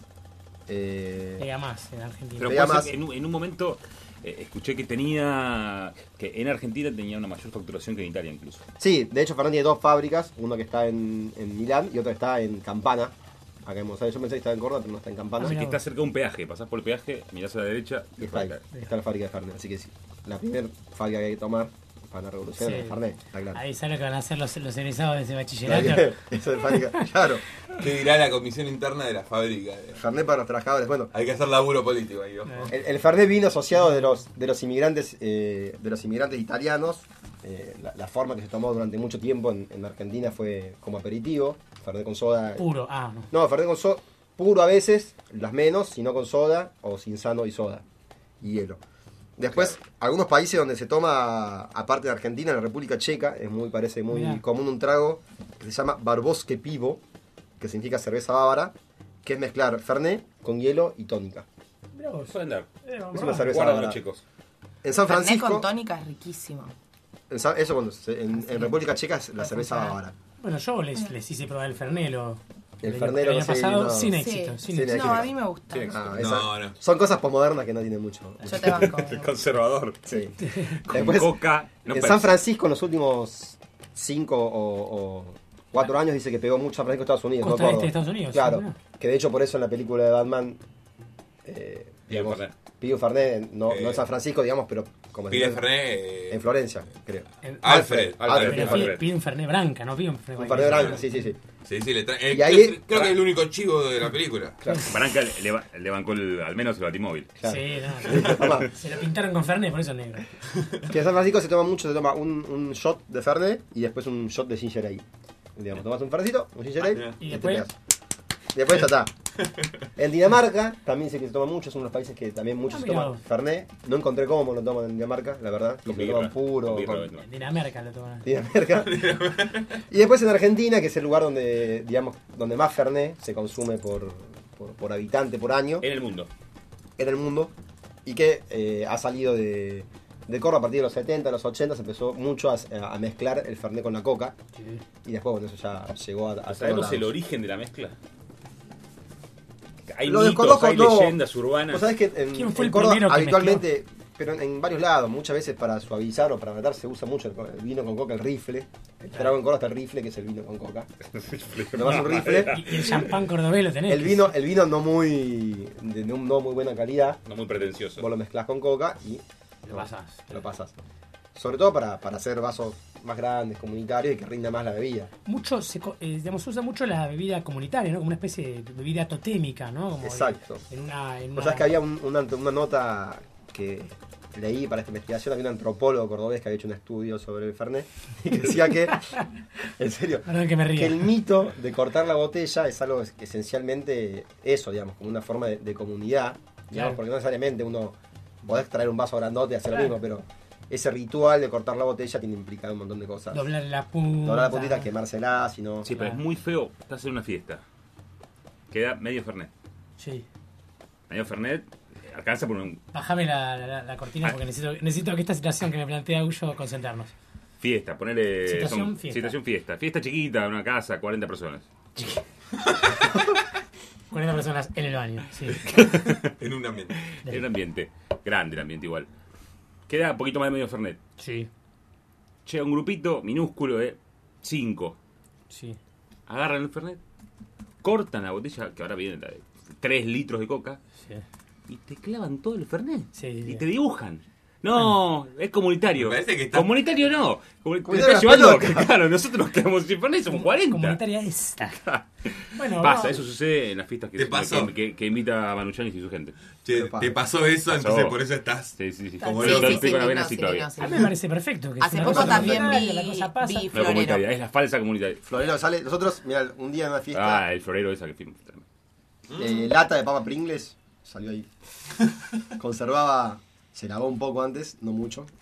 Eh, pega más en Argentina. Pero Pega más. en un momento eh, escuché que tenía. que en Argentina tenía una mayor facturación que en Italia incluso. Sí, de hecho Fernet tiene dos fábricas, uno que está en, en Milán y otro que está en Campana, acá en Buenos Aires. Yo pensé que estaba en Córdoba, pero no está en Campana. Así que está cerca de un peaje. Pasás por el peaje, mirás a la derecha. Y está ahí, está la fábrica de Fernet. Así que sí, la primera fábrica que hay que tomar para la revolución Sí. Fernet, está claro. Ahí sabe lo que van a hacer los, los egresados de ese bachillerato. Eso es fábrica, claro. ¿Qué dirá la comisión interna de la fábrica? Fernet para los trabajadores. Bueno, Hay que hacer laburo político ahí, ojo. El, el Fernet vino asociado de los, de los inmigrantes eh, de los inmigrantes italianos. Eh, la, la forma que se tomó durante mucho tiempo en, en Argentina fue como aperitivo, Fernet con soda. Puro, ah, no. No, Fernet con soda, puro a veces, las menos, sino con soda o sin sano y soda y hielo. Después, algunos países donde se toma, aparte de Argentina, en la República Checa, es muy, parece muy Mirá. común un trago que se llama Barbosque Pivo, que significa cerveza bávara, que es mezclar Fernet con hielo y tónica. Vamos Es una cerveza bávara. chicos. En San Fernet Francisco, con tónica es riquísimo. en San- eso cuando se- en, en República Checa es la cerveza bávara. Bueno, yo les, les hice probar el Fernelo. El año- Fernelo el año pasado sin Sí. éxito. Sin Sin éxito. No, a mí me gusta. Sí. Ah, No, esa- no. Son cosas posmodernas que no tienen mucho. Yo te banco. Conservador. Sí. Con Después, coca. No en. San Francisco, en los últimos cinco o, o cuatro años, dice que pegó mucho San Francisco, Estados Unidos. Costa no este de. Estados Unidos, Claro, sí, que de hecho por eso en la película de Batman. Eh, digamos, Fernet, no, Eh, no en San Francisco, digamos, pero como Pide en- Fernet. eh, En Florencia, creo. Alfred. Alfred. Fernet. pide, pide un Fernet Branca, no pide un Fernet Branca, sí, sí, sí. Sí, sí, le trae- eh, Y ahí- es- creo que es el único chivo de la película. Branca le, le ba- le bancó el- al menos el batimóvil. Claro. Sí, no. toma. Se lo pintaron con Fernet, por eso es negro. Que en San Francisco se toma mucho, se toma un, un shot de Fernet y después un shot de ginger ale. Digamos, tomas un Fernecito, un ginger ale mira. Y después-. Y después ya está. En Dinamarca también dice que se toma mucho, es uno de los países que también muchos Ah, mira toman. Fernet. No encontré cómo lo toman en Dinamarca, la verdad. Con lo birra, toman puro. con birra, con- no. En Dinamarca lo toman. Dinamarca. y después en Argentina, que es el lugar donde, digamos, donde más Fernet se consume por, por, por habitante por año En el mundo. en el mundo y que eh, ha salido de, de Córdoba a partir de los 70, los 80, se empezó mucho a, a mezclar el Fernet con la coca y después, bueno, eso ya llegó a, a todos ¿Sabemos lados. el origen de la mezcla? Hay Lo mitos, desconozco, hay no. leyendas urbanas. Vos sabés que en, ¿Quién fue en el Córdoba primero que habitualmente, pero en, en varios lados, muchas veces para suavizar o para matar se usa mucho el, vino con coca, el rifle. El trago en Córdoba está el rifle, que es el vino con coca. Tomás un rifle. Y, y el champán cordobés lo tenés. El vino, el vino no muy de no no muy buena calidad, No muy pretencioso. vos lo mezclas con coca y Lo pasás. lo pasas. Sobre todo para, para hacer vasos más grandes, comunitarios y que rinda más la bebida. Mucho, se, eh, digamos, usa mucho la bebida comunitaria, ¿no? Como una especie de bebida totémica, ¿no? Como Exacto. En una, en una- que había un- una, una nota que leí para esta investigación, había un antropólogo cordobés que había hecho un estudio sobre el Fernet y que decía que, en serio, que me que el mito de cortar la botella es algo que esencialmente eso, digamos, como una forma de, de comunidad, digamos, Claro. porque no necesariamente uno podés traer un vaso grandote y hacer Claro. lo mismo, pero ese ritual de cortar la botella tiene implicado un montón de cosas. Doblar la punta. Doblar la puntita, quemársela, si no... Sí, pero es muy feo. Estás en una fiesta. Queda medio Fernet. Sí. Medio Fernet alcanza por un Bájame la, la- la cortina Ah. porque necesito, necesito que esta situación que me plantea Ullo concentrarnos. fiesta. Ponele. Situación son- fiesta. Situación fiesta. Fiesta chiquita, una casa, 40 personas. 40 personas en el baño, sí. En un ambiente. En un ambiente. Grande el ambiente igual. Queda un poquito más de medio Fernet. Sí. Llega un grupito minúsculo, ¿eh? Cinco. Sí. Agarran el Fernet, cortan la botella, que ahora viene la de 3 litros de coca, Sí. y te clavan todo el Fernet. Sí, Y te dibujan. No, es comunitario. Me parece que está- Comunitario no. Comunitario está llevando, claro, nosotros nos quedamos sin Fernet, somos 40. Comunitaria esta. Bueno, Pasa, no, eso sucede en las fiestas que, ¿Te pasó? que, que- que invita a Manuchanis y su gente. Che, te pasó eso, Pasó. entonces por eso estás. Sí, sí, sí. Como Sí, sí, sí, la no, vena sí, así no, todavía. sí. a mí me parece perfecto. Que Hace poco también vi, la cosa pasa. vi No es comunitaria, Florero. es la falsa comunitaria. Florero sale. Nosotros, mira, un día en una fiesta, Ah, el florero esa que fuimos. eh, lata de papa Pringles salió ahí. Conservaba, se lavó un poco antes, no mucho.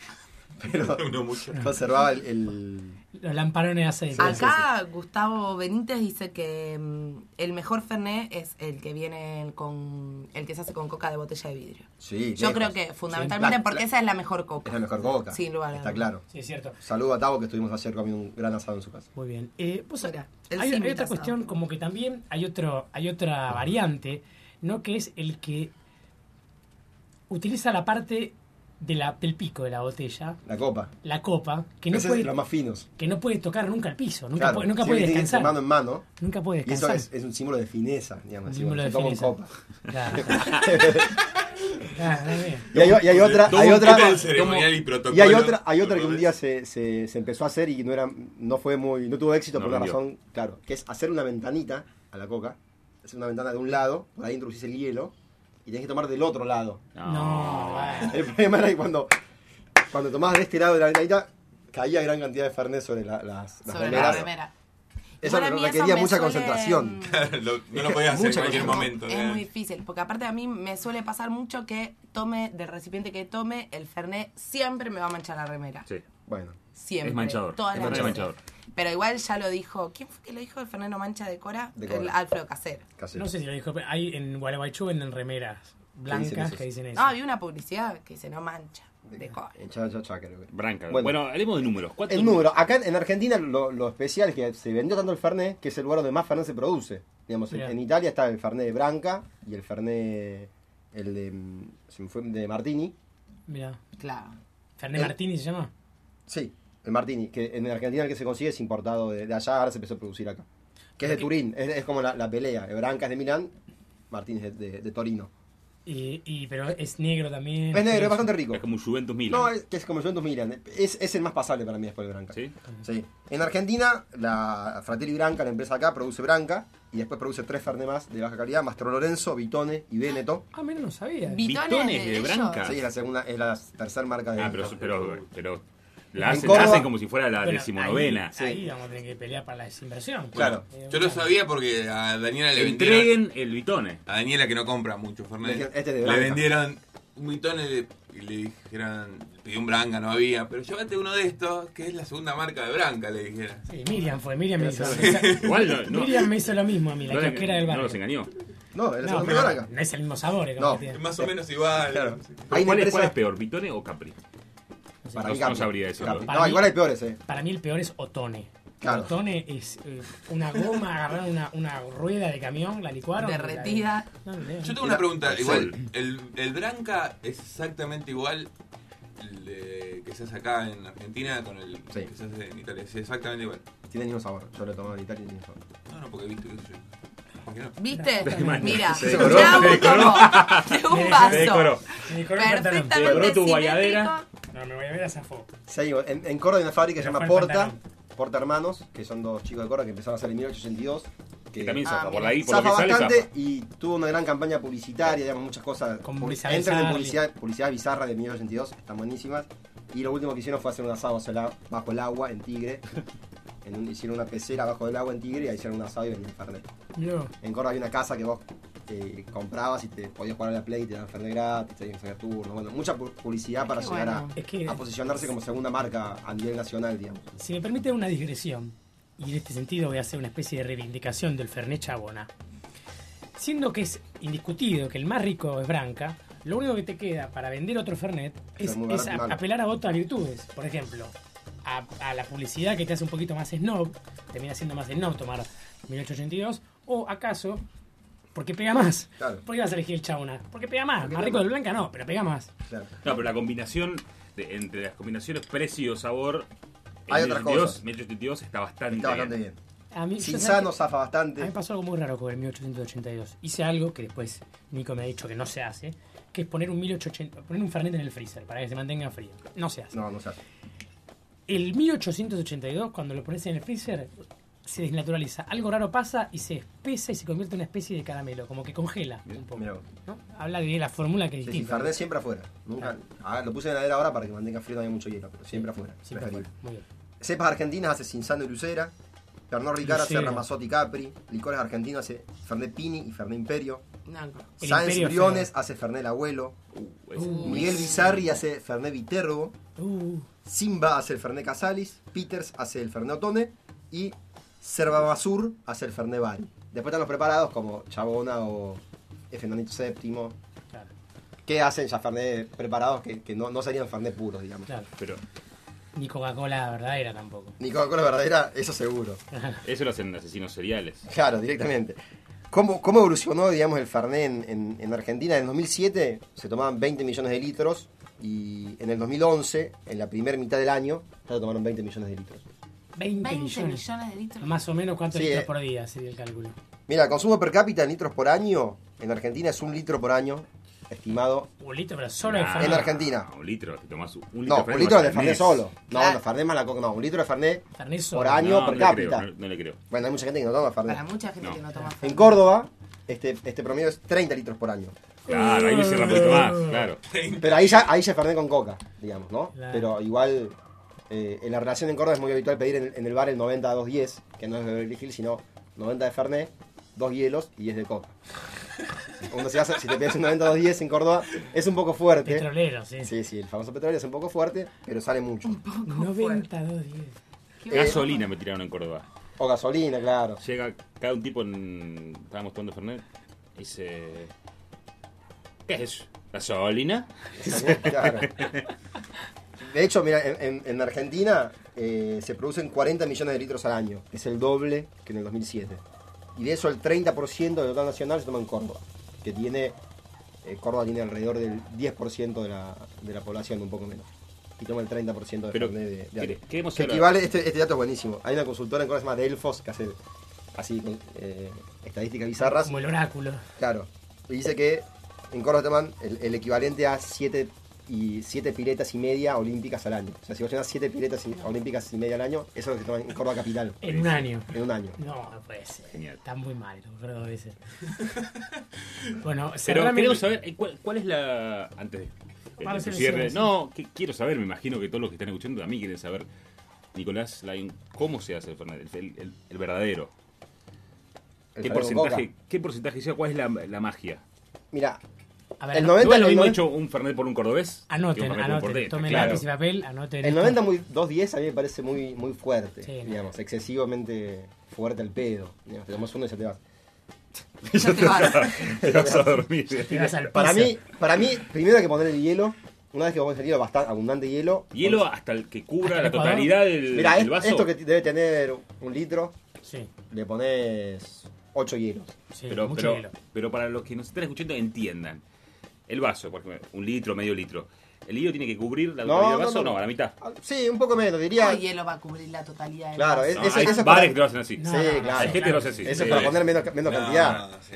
Pero No mucho. conservaba el. el- Los lamparones de aceite. Acá Gustavo Benítez dice que mm, el mejor Fernet es el que viene con el que se hace con coca de botella de vidrio. Sí, Yo lejos. creo que fundamentalmente La- porque la- esa es la mejor coca. Es la mejor coca. Sin lugar a Está dudas. claro. Sí, es cierto. Saludo a Tavo que estuvimos ayer comiendo un gran asado en su casa. Muy bien. Eh, acá, el hay, hay símil otra asado. cuestión, como que también hay otro, hay otra variante, ¿no? Que es el que utiliza la parte de la, del pico de la botella, La copa. la copa, que no puede, los más finos. que no puede tocar nunca el piso, nunca Claro, puede, nunca puede descansar. de mano en mano. Nunca puede Y eso descansar. es, es un símbolo de fineza, digamos. Un símbolo de fineza. copa. Claro. Claro. Y hay, y hay otra, hay otra, y hay otra, hay otra que un día se, se, se empezó a hacer y no era, no fue muy, no tuvo éxito No por una razón, claro, que es hacer una ventanita a la coca, hacer una ventana de un lado, por ahí introducís el hielo y tenés que tomar del otro lado. No, bueno. El problema era que cuando, cuando tomabas de este lado de la ventanita caía gran cantidad de fernet sobre la- las, las Sobre la remeras. remera. Eso mí requería mucha suele- concentración. Lo- no lo podías hacer en cualquier momento. Es ¿eh? muy difícil, porque aparte a mí me suele pasar mucho que tome del recipiente que tome, el Fernet siempre me va a manchar la remera. Sí. Bueno, Siempre. Es manchador. Todas Es manchador. Pero igual ya lo dijo. ¿Quién fue que lo dijo? El Fernet no mancha de Cora. De Cora. El Alfredo Casero. No sé si lo dijo, pero hay en Gualeguaychú venden remeras blancas eso? que dicen eso. No, había una publicidad que dice no mancha de Cora. En cha, cha, cha, creo que. Branca. Bueno. Bueno, hablemos de números. ¿Cuántos El número, acá en Argentina lo, lo especial es que se vendió tanto el Fernet que es el lugar donde más Fernet se produce. Digamos, en, Italia está el Fernet de Branca y el Fernet el de, se me fue, de Martini. Mira, Claro. Fernet El- Martini se llama. Sí, el Martini, que en Argentina el que se consigue es importado de, de allá, ahora se empezó a producir acá. Que es de Turín, es, es como la, la pelea. El Branca es de Milán, Martini es de, de- de Torino. Y, y, pero es negro también. Es negro, es bastante rico. Es como Juventus Milan. No, es, que es como Juventus Milan. Es, es el más pasable para mí después de Branca. ¿Sí? Sí. En Argentina, la Fratelli Branca, la empresa acá, produce Branca y después produce tres Fernet más de baja calidad, Mastro Lorenzo, Vitone y Veneto. Ah, mira, no sabía. Bitones Bitones de. Branca. Sí, es la segunda, es la tercera marca de Ah, pero, pero, pero la, En hacen, la Córdoba- hacen como si fuera la Bueno, decimonovena. Ahí, ahí vamos a tener que pelear para la desinversión. Claro. Eh, Yo lo sabía porque a Daniela le vendieron. Entreguen el Bitone. A Daniela que no compra mucho Fernet. Le este le vendieron un bitón y le, y le dijeron, pidió un Branca, no había, pero llévate uno de estos, que es la segunda marca de Branca, le dijeron. Sí, Miriam fue, Miriam me hizo. Igual no, no, Miriam me hizo lo mismo a mí, la no, kiosquera del no barrio. los engañó. No, es No, es el mismo sabor. eh, No. que tiene. Más o menos igual. Claro. ¿Cuál, empresa- ¿Cuál es peor, Bitone o Capri? Para No- mí no sabría. Para No, mí- igual hay peores, eh. Para mí el peor es Otone. Claro. Otone es eh, una goma, agarrar una, una rueda de camión, la licuaron. Derretida. No, no, no. Yo tengo una pregunta. el Igual, el, el Branca es exactamente igual el de- que se hace acá en Argentina con el Sí. que se hace en Italia. Es exactamente igual. Tiene el mismo sabor. Yo lo he tomado en Italia y tiene el mismo sabor. No, no, porque viste que yo. ¿Por qué no? ¿Viste? Mira, Se ya decoró, vamos se decoró. de un vaso. Se decoró. Me decoró. Te Perfectamente decoró tu guayadera. No, me voy a ver a hay- en, en Córdoba hay una fábrica que se llama Porta. pantalón. Porta Hermanos, que son dos chicos de Córdoba que empezaron a hacer en 1882. Que también zafa. Ah, por ahí, por lo zafa que sale, bastante zafa. y tuvo una gran campaña publicitaria, digamos, muchas cosas. Con Entran en Sarli. publicidad, publicidad bizarra de 1982, están buenísimas. Y lo último que hicieron fue hacer un asado bajo el agua en Tigre. En un- hicieron una pecera bajo el agua en Tigre y ahí hicieron un asado y vendían Fernet. Yo. En Córdoba había una casa que vos eh, comprabas y te podías jugar a la Play y te daban Fernet gratis, tenías que sacar turno. Bueno, mucha pu- publicidad para llegar bueno. Es que, a, posicionarse como segunda marca a nivel nacional, digamos. si me permite una digresión, y en este sentido voy a hacer una especie de reivindicación del Fernet Chabona. Siendo que es indiscutido que el más rico es Branca, lo único que te queda para vender otro Fernet es, a- apelar a otras virtudes. Por ejemplo, a, a la publicidad que te hace un poquito más snob, termina siendo más snob tomar 1882, o acaso, porque pega más. Claro. ¿Por qué vas a elegir el Chabona? Porque pega más. Porque Más rico del Blanca no, pero pega más. Claro. No, pero la combinación de- entre las combinaciones precio-sabor, Hay otras 1872 cosas. 1872 está bastante, Está bastante bien. A mí, Cinzano zafa bastante. A mí me pasó algo muy raro con el 1882. Hice algo que después Nico me ha dicho que no se hace, que es poner un 1880, poner un Fernet en el freezer para que se mantenga frío. No se hace. No, no se hace. El 1882, cuando lo pones en el freezer, se desnaturaliza. Algo raro pasa y se espesa y se convierte en una especie de caramelo, como que congela un poco. Mirá vos. ¿no? Habla de la fórmula que es Sí, sí, distinta. Siempre afuera. Nunca, ah, lo puse en la heladera ahora para que mantenga frío, no haya mucho hielo, pero siempre afuera. Siempre preferible. afuera, muy bien. Cepas argentinas hace Cinzano y Lucera. Pernod Ricard hace y Capri. Licores argentinos hace Fernet Pini y Fernet Imperio. Sáenz Briones hace Fernet Abuelo. ese- Miguel Bizarri hace Fernet Viterbo. Uh, Simba hace el Fernet Casalis. Peters hace el Fernet Otone. Y Cervabasur hace el Fernet Bari. Después están los preparados como Chabona o Fernandito VII. Claro. Que hacen ya Fernet preparados que, que no, no serían Fernet puros, digamos. claro. Pero Ni Coca-Cola verdadera tampoco. Ni Coca-Cola verdadera, eso seguro. eso lo hacen asesinos seriales. Claro, directamente. ¿Cómo, cómo evolucionó, digamos, el Fernet en, en- en Argentina? En el 2007 se tomaban 20 millones de litros y en el 2011, en la primera mitad del año, ya se tomaron 20 millones de litros. 20, 20 millones. millones de litros. Más o menos cuántos Sí, litros eh. por día sería el cálculo. Mira, el consumo per cápita en litros por año en Argentina es un litro por año, estimado. Un litro, pero solo de Nah. En Argentina. Un litro, te tomás un litro No, de un litro de Fernet solo. No, Claro. no, Fernet más la coca, no, un litro de Fernet por año No, per no cápita. creo, no, no le creo. Bueno, hay mucha gente que no toma Fernet. Para mucha gente No. que no toma En. Córdoba, este, este promedio es 30 litros por año. Claro, ahí me cierra un poquito más, claro. Pero ahí ya, ahí ya Fernet con coca, digamos, ¿no? Claro. Pero igual, eh, en la relación en Córdoba es muy habitual pedir en, en el bar el 90 a 210, que no es de Beverly Hills, sino 90 de Fernet, dos hielos y 10 de coca. Uno se hace, si te pides un 90 a 210 en Córdoba, es un poco fuerte. Petrolero, sí. Sí, sí, el famoso petróleo es un poco fuerte, pero sale mucho. 90, 2, 10. Gasolina me tiraron en Córdoba. O gasolina, claro. Llega cada un tipo en. Estábamos tomando Fernet. y Dice. ¿Qué es eso? ¿Gasolina? Claro. De hecho, mira, en, en- en Argentina eh, se producen 40 millones de litros al año. Es el doble que en el 2007. Y de eso el 30% del total nacional se toma en Córdoba. Que tiene, eh, Córdoba tiene alrededor del 10% de la, de la población, un poco menos. Y toma el 30% de Pero, de, de ¿qué- año. queremos Que equivale, este, este dato es buenísimo. Hay una consultora en Córdoba que se llama Delfos que hace así, con, eh, estadísticas bizarras. Como el oráculo. Claro. Y dice que en Córdoba toman el, el equivalente a 7 y siete piletas y media olímpicas al año. O sea, si vos llenas 7 piletas y- olímpicas y media al año, eso es lo que se toma en Córdoba capital. En un año. En un año. No, no puede ser. Está muy mal, lo recuerdo a veces. bueno, Pero queremos saber eh, cuál, cuál es la. Antes de, Para hacer el cierre. No, que quiero saber, me imagino que todos los que están escuchando también quieren saber, Nicolás Lain, cómo se hace el Fernet, el, el- el- el verdadero. ¿Qué porcentaje, ¿Qué porcentaje sea? ¿Cuál es la, la magia? Mira, A ver, el no- 90 ¿No es lo mismo 90 hecho un Fernet por un cordobés? Anoten, un anoten. porteño? Tomen Claro. lápiz y papel, anoten. el esto. 90 muy 210 a mí me parece muy, muy fuerte. Sí, no. digamos, excesivamente fuerte el pedo. Digamos, te tomas uno y ya te vas. Ya te vas. Te vas a dormir. Te vas al Para mí, para mí, primero hay que poner el hielo. Una vez que pongas el hielo, bastante abundante hielo. Hielo hasta el que cubra ¿Hasta la totalidad del, vaso. esto que debe tener un litro, Sí, le pones 8 hielos. sí, pero, mucho pero, hielo. pero para los que nos están escuchando entiendan. El vaso, por ejemplo, un litro, medio litro. ¿El hielo tiene que cubrir la No, totalidad del no, vaso? no. No, a la mitad. Ah, Sí, un poco menos, diría. ¿Cómo hielo va a cubrir la totalidad del Claro, vaso? es- No, eso, hay eso es bares para- que lo hacen así. No, sí, no, no, claro. Hay gente que lo hace así. Eso Sí. es para poner menos, menos cantidad. No, sí.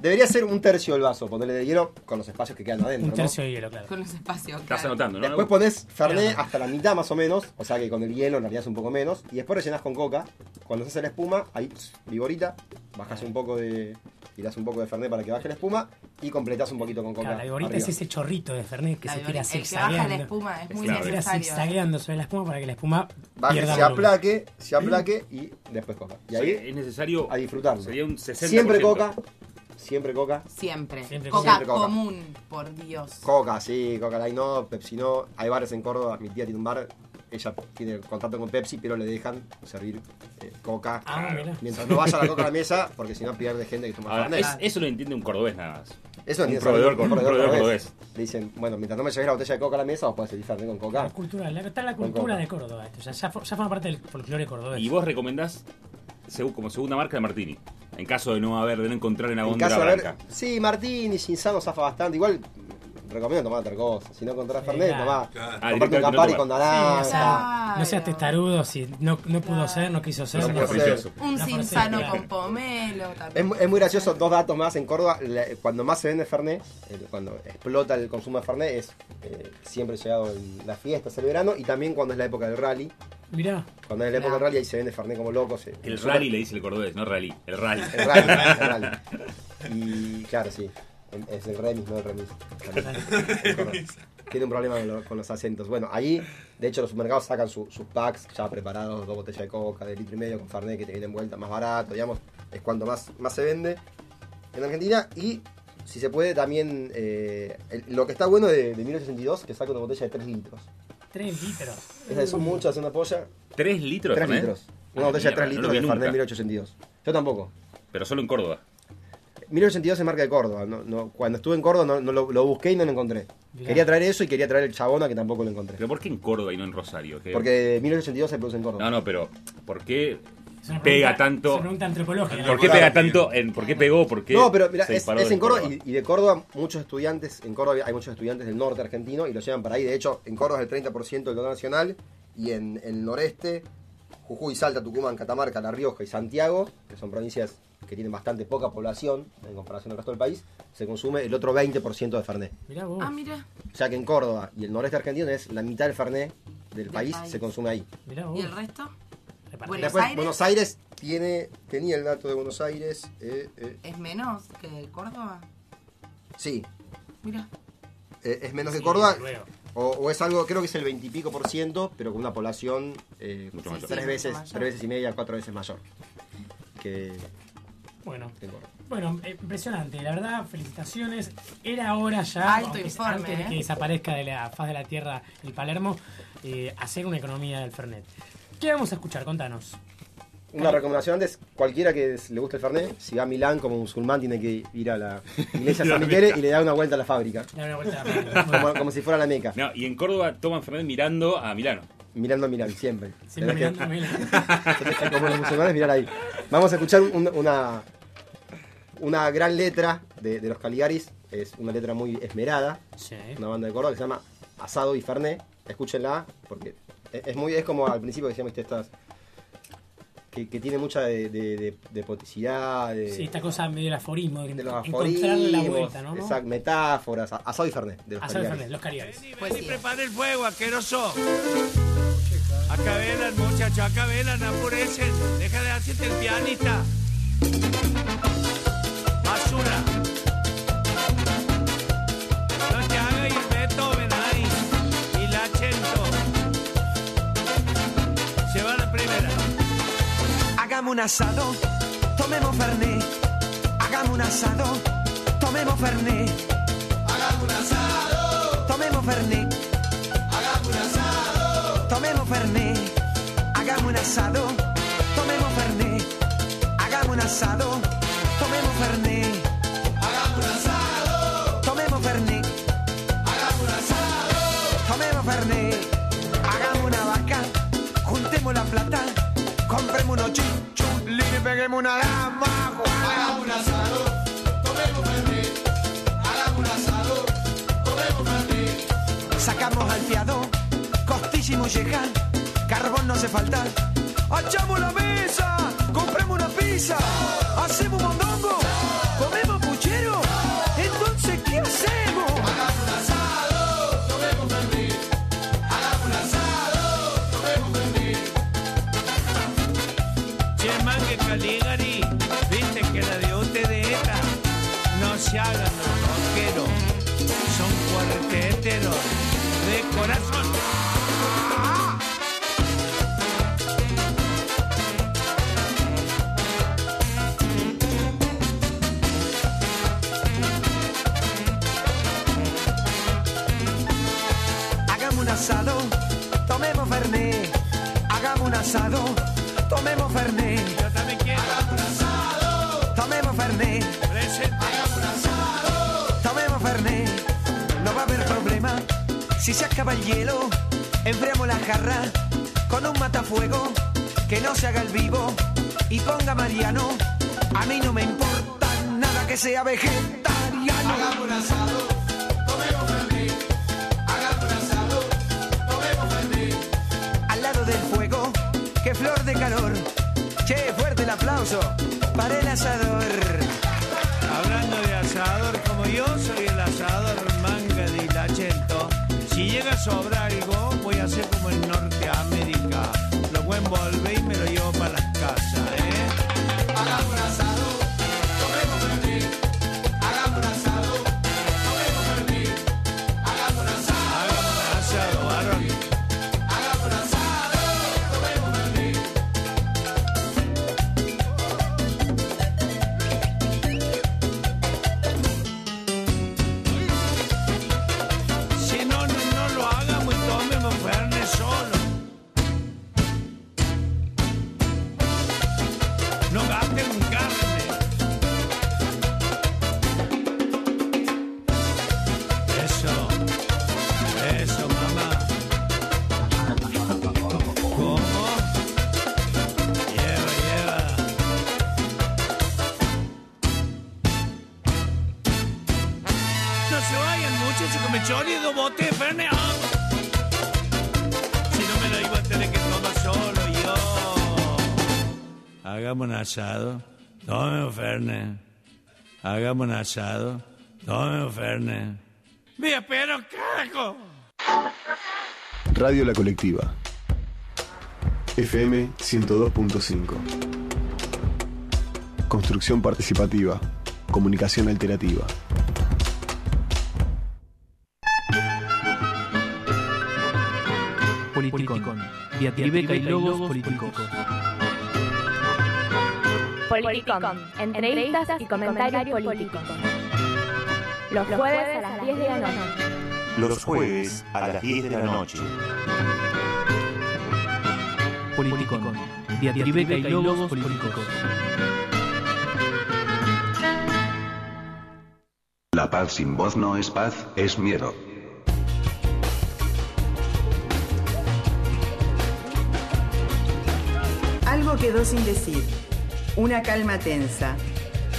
Debería ser un tercio del vaso, ponerle de hielo con los espacios que quedan adentro. Un ¿no? tercio de hielo, claro. Con ese espacio. Estás claro. anotando, ¿no? Después pones Fernet Claro. hasta la mitad más o menos, o sea que con el hielo en realidad es un poco menos, y después rellenas con coca. Cuando se hace la espuma, ahí pss, viborita, bajas un poco de. tirás un poco de Fernet para que baje la espuma y completás un poquito con coca. Claro, la viborita arriba. es ese chorrito de Fernet que La se tira el que baja la zigzagueando. espuma es muy Claro. Se tira necesario. ¿eh? zigzagueando sobre la espuma para que la espuma Baje, pierda se volumen. aplaque, se aplaque y después coca. Y O sea, ahí es necesario. a disfrutarlo. Sería un 60%. Siempre coca, siempre coca. Siempre. Siempre Coca siempre coca. común, por Dios. Coca, sí, Coca Light no, Pepsi no. Hay bares en Córdoba, mi tía tiene un bar, ella tiene contacto con Pepsi, pero le dejan servir eh, Coca. Ah, mira. Mientras no vaya la Coca a la mesa, porque si no pierde gente que toma Ahora, es- eso lo entiende un cordobés nada más. Eso un entiende proveedor con- un proveedor cordobés. Le dicen, bueno, mientras no me lleves la botella de Coca a la mesa, vos podés Fernet con Coca. La cultura, la- está la cultura de Córdoba esto. Ya, ya, fo- ya forma parte del folclore cordobés. Y vos recomendás como segunda marca de Martini. En caso de no haber, de no encontrar en la En caso de haber, blanca. sí, Martín y Cinzano zafa bastante. Igual recomiendo tomar otra cosa. Si no encontrás Fernet, claro. tomá. Claro. Comprate un Campari no con naranja. Sí, o sea, no seas testarudo si no, no pudo ser, no quiso ser. No no puede fue- ser. Un no fue sinsano ser, con claro. pomelo Es, también. es muy gracioso, dos datos más. En Córdoba, la- cuando más se vende Fernet, cuando explota el consumo de Fernet, es eh, siempre llegado en las fiestas, el verano, y también cuando es la época del rally. Mirá. Cuando es la época del rally, ahí se vende Fernet como loco. se- El super- rally le dice el cordobés, no rally. El rally. El rally, el rally. Y claro, sí. Es el remis, no el remis. Tiene un problema con, lo- con los acentos. Bueno, ahí, de hecho, los supermercados sacan su- sus packs ya preparados, dos botellas de coca de litro y medio con Fernet que te vienen vuelta más barato, digamos, es cuanto más, más se vende en Argentina. Y si se puede, también eh, el- lo que está bueno de, de 1862 que saca una botella de 3 litros. Tres litros. Esas son muchas, una polla. ¿Tres litros? 3 Fernet? litros. Una Ah, botella de 3 mierda, no litros de Fernet nunca. 1882. Yo tampoco. Pero solo en Córdoba. 1882 es marca de Córdoba. No, no- cuando estuve en Córdoba no, no lo, lo busqué y no lo encontré. Mirá. Quería traer eso y quería traer el chabona que tampoco lo encontré. ¿Pero por qué en Córdoba y no en Rosario? ¿Qué- Porque 1882 se produce en Córdoba. No, no, pero ¿por qué pega pregunta- tanto? una pregunta antropológica. ¿Por qué pega tanto? En, ¿Por qué pegó? ¿Por qué No, pero mira, es, en Córdoba, Córdoba? Y, y de Córdoba muchos estudiantes, en Córdoba hay muchos estudiantes del norte argentino y lo llevan para ahí. De hecho, en Córdoba es el 30% del total nacional y en, en el noreste, Jujuy, Salta, Tucumán, Catamarca, La Rioja y Santiago, que son provincias que tienen bastante poca población en comparación al resto del país, se consume el otro 20% de Fernet. Mirá vos. Ah, mira. O sea que en Córdoba y el noreste argentino es la mitad del Fernet del país, país. se consume ahí. Mirá ¿Y el resto? Buenos Después, Aires Buenos Aires tiene, tenía el dato de Buenos Aires. eh, eh, es menos que Córdoba. sí, Mira. eh, es menos que Córdoba. O, o es algo, creo que es el 20 y pico por ciento, pero con una población eh, Mucho mayor. tres Sí, veces, mucho mayor. tres veces y media, cuatro veces mayor. Que Bueno, bueno, eh, impresionante. La verdad, felicitaciones. Era hora ya, Alto aunque- informe, antes de ¿eh? que desaparezca de la faz de la tierra el Palermo, eh, hacer una economía del Fernet. ¿Qué vamos a escuchar? Contanos. Una recomendación antes, cualquiera que le guste el Fernet, si va a Milán como musulmán tiene que ir a la iglesia San Michele y le da una vuelta a la fábrica. Dar una vuelta a la fábrica. Como, como si fuera la meca. No, y en Córdoba toman Fernet mirando a Milano. Mirando a Milán, siempre. Siempre mirando a Milán. como los musulmanes, mirar ahí. Vamos a escuchar un- una, una gran letra de, de los Caligaris. Es una letra muy esmerada. Sí. Una banda de Córdoba que se llama Asado y Fernet. Escúchenla, porque es, es muy, es como al principio que decíamos que estas. Que, que tiene mucha de, de, de- de poeticidad, de, Sí, esta cosa medio del aforismo, de, de los encontrarle la aforismos, vuelta, ¿no? ¿no? exact- metáforas. Asado y Fernet, de los Asado Caligaris. Fernet, los Cariares. Pues sí. prepara el fuego, asqueroso. Acá velan, muchachos, acá velan, apurecen. Deja de hacerte el pianista. Basura. No te hagas ir Beethoven ahí. Y la Chento. Se va la primera. Hagamos un asado, tomemos Fernet. Hagamos un asado, tomemos Fernet. Hagamos un asado, tomemos Fernet. Hagamos un asado, tomemos Fernet. Hagamos un asado, tomemos Fernet. Hagamos un asado, unos chuchulines y peguemos una dama. Hagamos un asado, tomemos Fernet. Hagamos un asado, tomemos Fernet. Sacamos al fiado, costilla y molleja, carbón no hace falta. ¡Echamos la mesa! ¡Compremos una pizza! ¡Hacemos mondongo! ¡Comemos tomemos Fernet. Hagamos un asado, tomemos Fernet. Yo también quiero. Hagamos un asado, tomemos Fernet. Hagamos un asado, tomemos Fernet. No va a haber problema si se acaba el hielo. Enfriamos la jarra con un matafuego que no se haga el vivo y ponga Mariano. A mí no me importa nada que sea vegetariano. Hagamos un asado, del fuego, qué flor de calor. Che, fuerte el aplauso para el asador. Asado, Fernet. Hagamos un asado, tomemos Fernet. ¡Me pero carajo! Radio La Colectiva. FM 102.5. Construcción participativa. Comunicación alternativa. Politicón. Diatribeca y logos políticos. Politicón. Entrevistas y comentarios políticos. Los jueves a las 10 de la noche. Los jueves a las 10 de la noche. Politicón. Diatribeca y logos políticos. La paz sin voz no es paz, es miedo. Algo quedó sin decir. Una calma tensa.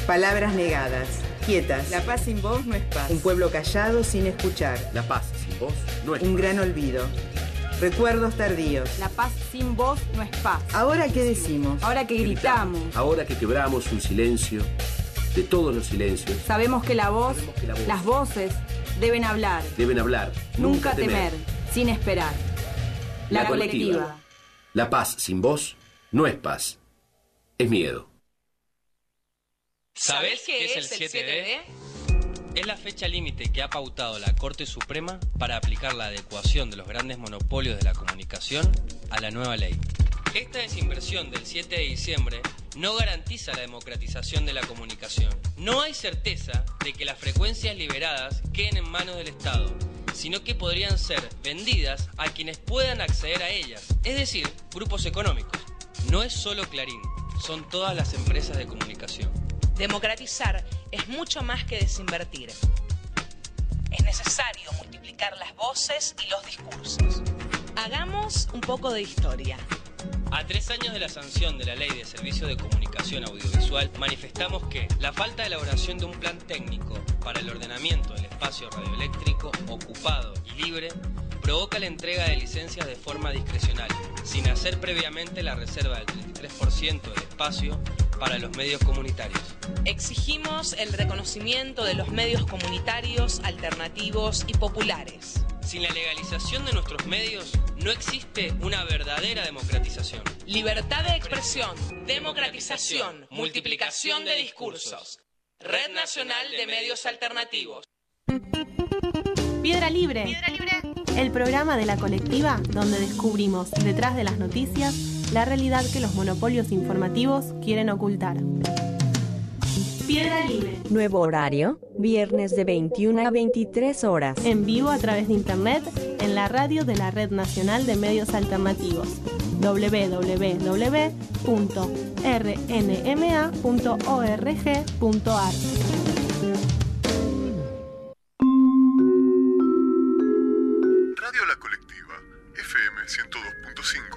Palabras negadas. Quietas. La paz sin voz no es paz. Un pueblo callado sin escuchar. La paz sin voz no es Un gran olvido. Recuerdos tardíos. La paz sin voz no es paz. Ahora qué decimos. Ahora que gritamos. Ahora que quebramos un silencio, de todos los silencios, Sabemos que la voz, que la voz- las voces deben hablar. deben hablar. Nunca temer, sin esperar. La, La colectiva. colectiva. La paz sin voz no es paz, es miedo. ¿Sabés qué es el 7D? Es la fecha límite que ha pautado la Corte Suprema para aplicar la adecuación de los grandes monopolios de la comunicación a la nueva ley. Esta desinversión del 7 de diciembre no garantiza la democratización de la comunicación. No hay certeza de que las frecuencias liberadas queden en manos del Estado, sino que podrían ser vendidas a quienes puedan acceder a ellas, es decir, grupos económicos. No es solo Clarín, son todas las empresas de comunicación. Democratizar es mucho más que desinvertir. Es necesario multiplicar las voces y los discursos. Hagamos un poco de historia. A tres años de la sanción de la Ley de Servicio de Comunicación Audiovisual, manifestamos que la falta de elaboración de un plan técnico para el ordenamiento del espacio radioeléctrico ocupado y libre provoca la entrega de licencias de forma discrecional, sin hacer previamente la reserva del 33% del espacio para los medios comunitarios. Exigimos el reconocimiento de los medios comunitarios, alternativos y populares. Sin la legalización de nuestros medios, no existe una verdadera democratización. Libertad de expresión, democratización, multiplicación de discursos. Red Nacional de Medios Alternativos. Piedra Libre. El programa de la colectiva donde descubrimos detrás de las noticias la realidad que los monopolios informativos quieren ocultar. Piedra Libre. Nuevo horario, viernes de 21 a 23 horas. En vivo a través de internet en la radio de la Red Nacional de Medios Alternativos www.rnma.org.ar Radio La Colectiva, FM 102.5, recomienda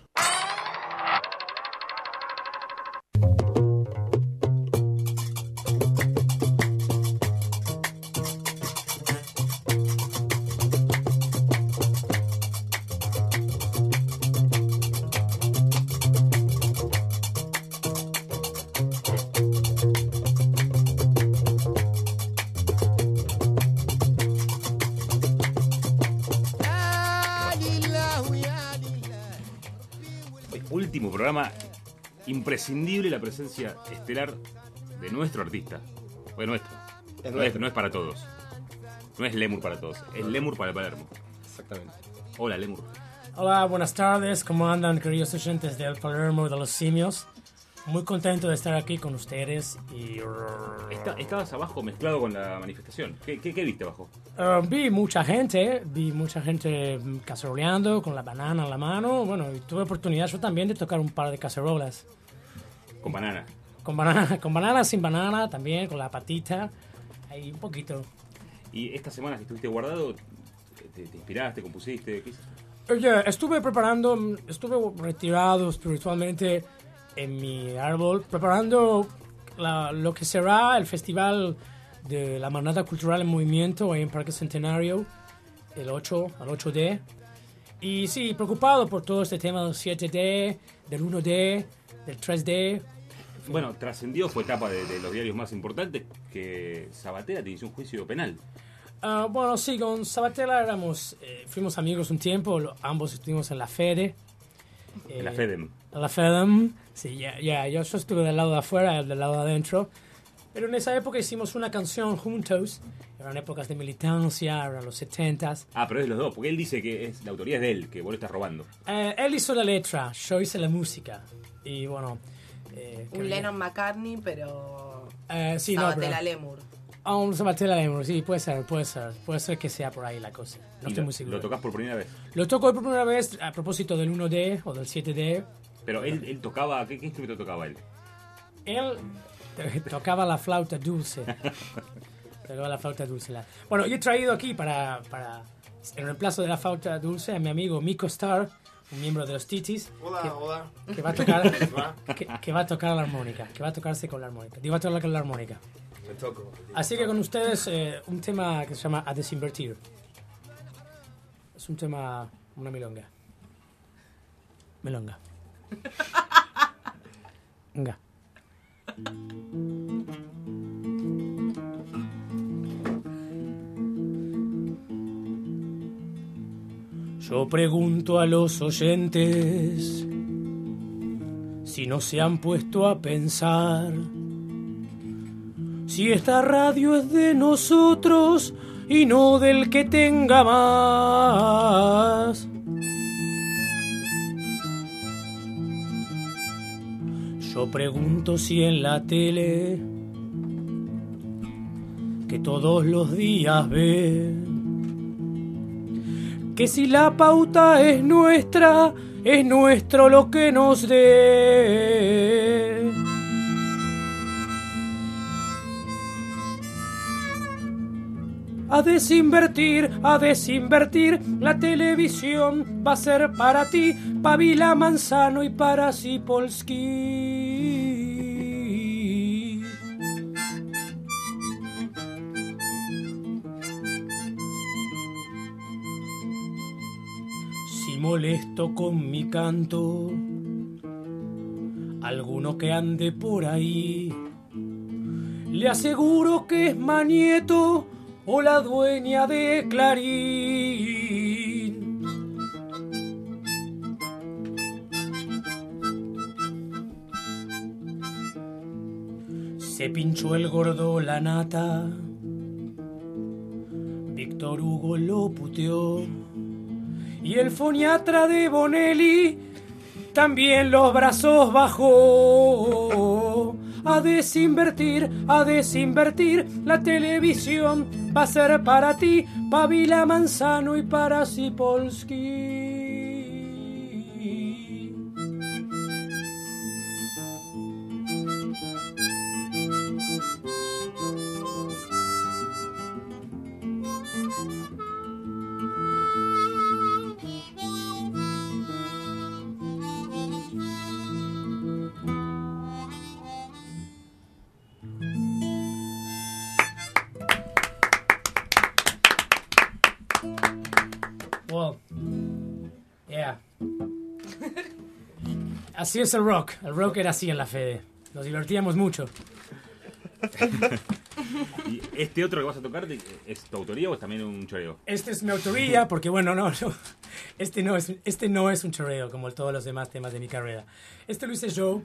Imprescindible la presencia estelar de nuestro artista. Fue nuestro. Es no, es, no es para todos. No es Lemur para todos. Es Lemur para Palermo. Exactamente. Hola, Lemur. Hola, buenas tardes. ¿Cómo andan, queridos oyentes del Palermo de los Simios? Muy contento de estar aquí con ustedes y... Está- estabas abajo mezclado con la manifestación. ¿Qué, qué, qué viste abajo? Uh, vi mucha gente, vi mucha gente caceroleando con la banana en la mano. Bueno, y tuve oportunidad yo también de tocar un par de cacerolas. Con banana. Con banana, con banana, sin banana, también, con la patita. Ahí un poquito. Y esta semana que estuviste guardado, ¿te, te inspiraste, compusiste? ¿Qué hiciste? Oye, estuve preparando, mm, estuve retirado espiritualmente en mi árbol, preparando la- lo que será el festival de la Manada Cultural en Movimiento en Parque Centenario, el 8, al 8D. Y sí, preocupado por todo este tema del 7D, del 1D, del 3D. Bueno, trascendió, fue etapa de, de los diarios más importantes, que Sabatera te inició un juicio penal. Ah, bueno, sí, con Sabatella éramos, eh, fuimos amigos un tiempo, lo- ambos estuvimos en la Fede. En la Eh, FEDEM. En la FEDEM, sí, ya, yo yo estuve del lado de afuera, del lado de adentro. Pero en esa época hicimos una canción juntos, eran épocas de militancia, eran los 70s. Ah, pero es de los dos, porque él dice que es, la autoría es de él, que vos le estás robando. Eh, él hizo la letra, yo hice la música. Y bueno... eh, Un Lennon McCartney, pero. Eh, sí, no, pero- Lemur. Ah, un Sabatella Lemur, sí, puede ser, puede ser. Puede ser que sea por ahí la cosa. No Y estoy lo, muy seguro. Lo tocas por primera vez. Lo toco por primera vez a propósito del 1D o del 7D. Pero él, él tocaba, ¿qué, qué instrumento tocaba él? Él tocaba la flauta dulce. tocaba la flauta dulce. Bueno, yo he traído aquí para, para el reemplazo de la flauta dulce a mi amigo Miko Star, un miembro de los Titis. Hola, que, hola. Que va a tocar, que va a tocar la armónica, que va a tocarse con la armónica. Digo, va a tocar con la armónica. Me toco. Así que con ustedes eh, un tema que se llama A Desinvertir. Es un tema, una milonga. Milonga. Venga. Yo pregunto a los oyentes si no se han puesto a pensar si esta radio es de nosotros y no del que tenga más. Yo pregunto si en la tele que todos los días ven que si la pauta es nuestra, es nuestro lo que nos dé. A desinvertir, a desinvertir, la televisión va a ser para ti, Pavila Manzano y para Sipolsky. Molesto con mi canto, alguno que ande por ahí, le aseguro que es Manieto o la dueña de Clarín. Se pinchó el gordo la nata, Víctor Hugo lo puteó, y el foniatra de Bonelli también los brazos bajó. A desinvertir, a desinvertir, la televisión va a ser para ti, Pavila Manzano y para Sipolsky. Así es el rock. El rock era así en la Fede. Nos divertíamos mucho. ¿Y este otro que vas a tocar de- es tu autoría o es también un choreo? Este es mi autoría porque, bueno, no, este, no es, este no es un chorreo como todos los demás temas de mi carrera. Este lo hice yo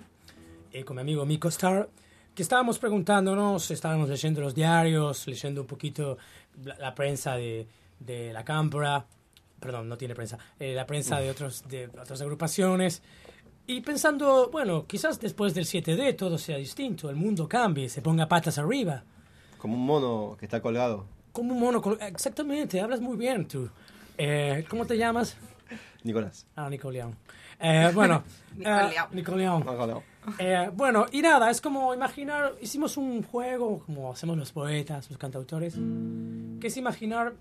eh, con mi amigo Miko Star, que estábamos preguntándonos, estábamos leyendo los diarios, leyendo un poquito la, la prensa de, de la cámpora, perdón, no tiene prensa, eh, la prensa de, otros, de otras agrupaciones. Y pensando, bueno, quizás después del 7D todo sea distinto, el mundo cambie, se ponga patas arriba. Como un mono que está colgado. Como un mono. col- Exactamente, hablas muy bien tú. Eh, ¿Cómo te llamas? Nicolás. Ah, Nicoleón. Eh, bueno, Nicoleón. eh. Nicoleón. Eh, bueno, y nada, es como imaginar, hicimos un juego, como hacemos los poetas, los cantautores, que es imaginar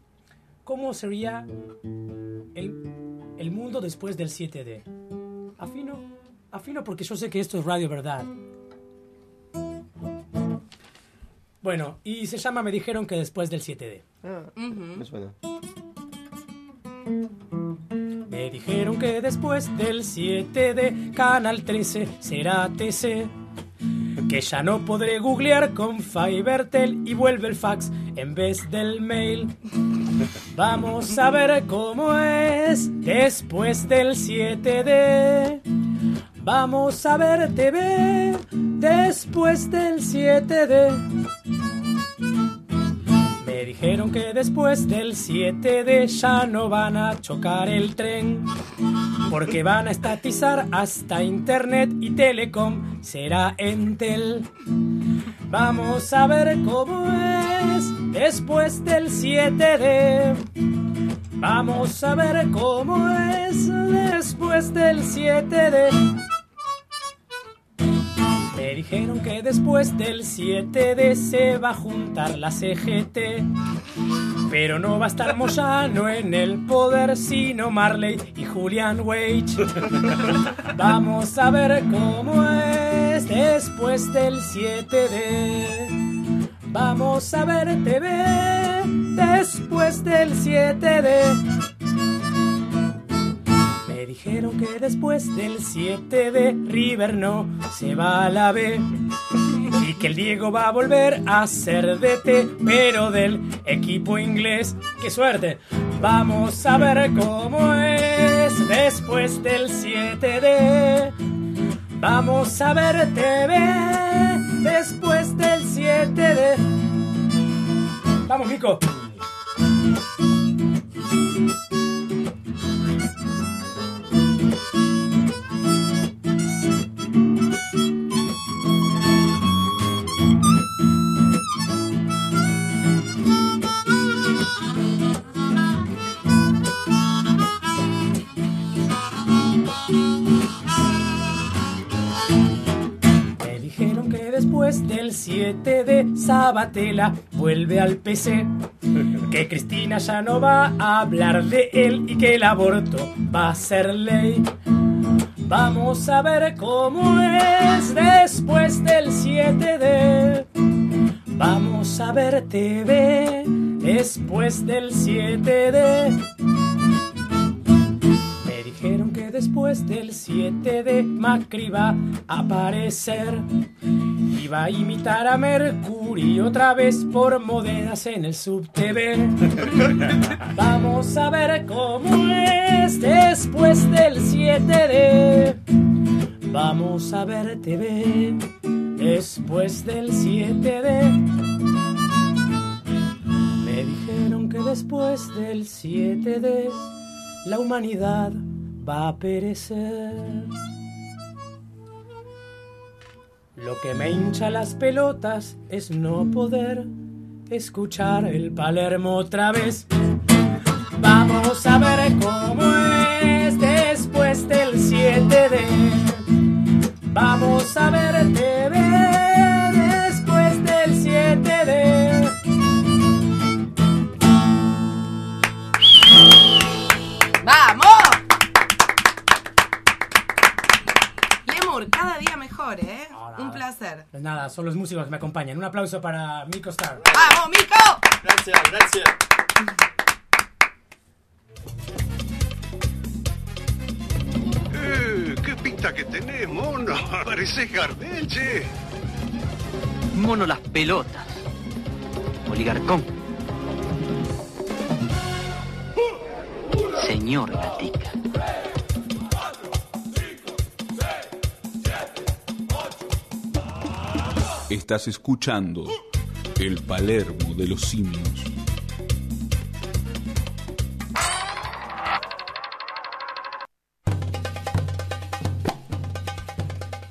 cómo sería el, el mundo después del 7D. Afino, afino porque yo sé que esto es radio verdad. Bueno, y se llama Me dijeron que después del 7D. Me suena. Me dijeron que después del 7D Canal 13 será TC. Que ya no podré googlear con Fivertel y vuelve el fax en vez del mail. Vamos a ver cómo es después del 7D. Vamos a ver TV después del 7D. Dijeron que después del 7D ya no van a chocar el tren. Porque van a estatizar hasta internet y telecom será Entel. Vamos a ver cómo es después del 7D. Vamos a ver cómo es después del 7D. Me dijeron que después del 7D se va a juntar la CGT. Pero no va a estar Moyano en el poder, sino Marley y Julian Wage. Vamos a ver cómo es después del 7D. Vamos a ver TV después del 7D. Me dijeron que después del 7D River no se va a la B. Y que el Diego va a volver a ser DT, pero del equipo inglés. ¡Qué suerte! Vamos a ver cómo es después del 7D. Vamos a ver TV después del 7D. Vamos, Nico. Del 7D Sabatella vuelve al PC. Que Cristina ya no va a hablar de él y que el aborto va a ser ley. Vamos a ver cómo es después del 7D. Vamos a ver TV después del 7D. Después del 7D Macri va a aparecer. Y va a imitar a Mercury otra vez por monedas en el subtv. Vamos a ver cómo es después del 7D. Vamos a ver TV después del 7D. Me dijeron que después del 7D la humanidad va a perecer. Lo que me hincha las pelotas es no poder escuchar el Palermo otra vez. Vamos a ver cómo es después del 7D. Vamos a ver Pues nada, son los músicos que me acompañan. Un aplauso para Mico Star. ¡Vamos, Mico! Gracias, gracias. Eh, ¡Qué pinta que tenés, mono! Pareces Gardel. Mono las pelotas. Oligarcón. Señor Gatica. Estás escuchando el Palermo de los simios.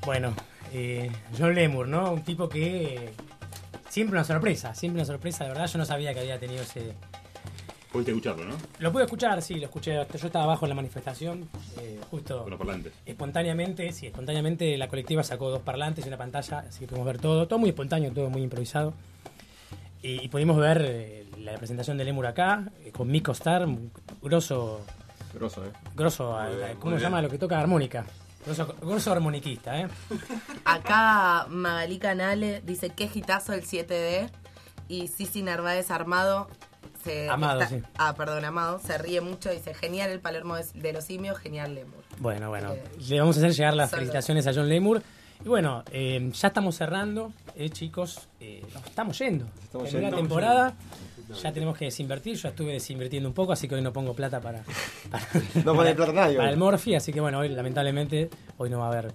Bueno, eh, John Lemur, ¿no? Un tipo que eh, siempre una sorpresa, siempre una sorpresa. De verdad, yo no sabía que había tenido ese. Pudiste escucharlo, ¿no? Lo pude escuchar, sí, lo escuché. Yo estaba abajo en la manifestación, eh, justo. Con los parlantes. Espontáneamente, sí, espontáneamente la colectiva sacó dos parlantes y una pantalla, así que pudimos ver todo, todo muy espontáneo, todo muy improvisado. Y, y pudimos ver eh, la presentación de Lemur acá, eh, con Mico Star, un grosso, Grosso, ¿eh? grosso, bien, ¿cómo se llama? Lo que toca armónica. Grosso, grosso armoniquista, ¿eh? Acá Magalí Canale dice qué hitazo el 7D y Sisi Narváez Armado se Amado, está- sí. Ah, perdón, Amado, se ríe mucho y dice genial el Palermo de, de los simios, genial Lemur. Bueno, bueno, Eh, le vamos a hacer llegar las solo. felicitaciones a John Lemur. Y bueno, eh, ya estamos cerrando, eh, chicos. eh, nos estamos yendo. Estamos la yendo. temporada. Ya tenemos que desinvertir. Yo estuve desinvirtiendo un poco, así que hoy no pongo plata para. para No pone plata nadie Para el Morphy, así que bueno, hoy lamentablemente hoy no va a haber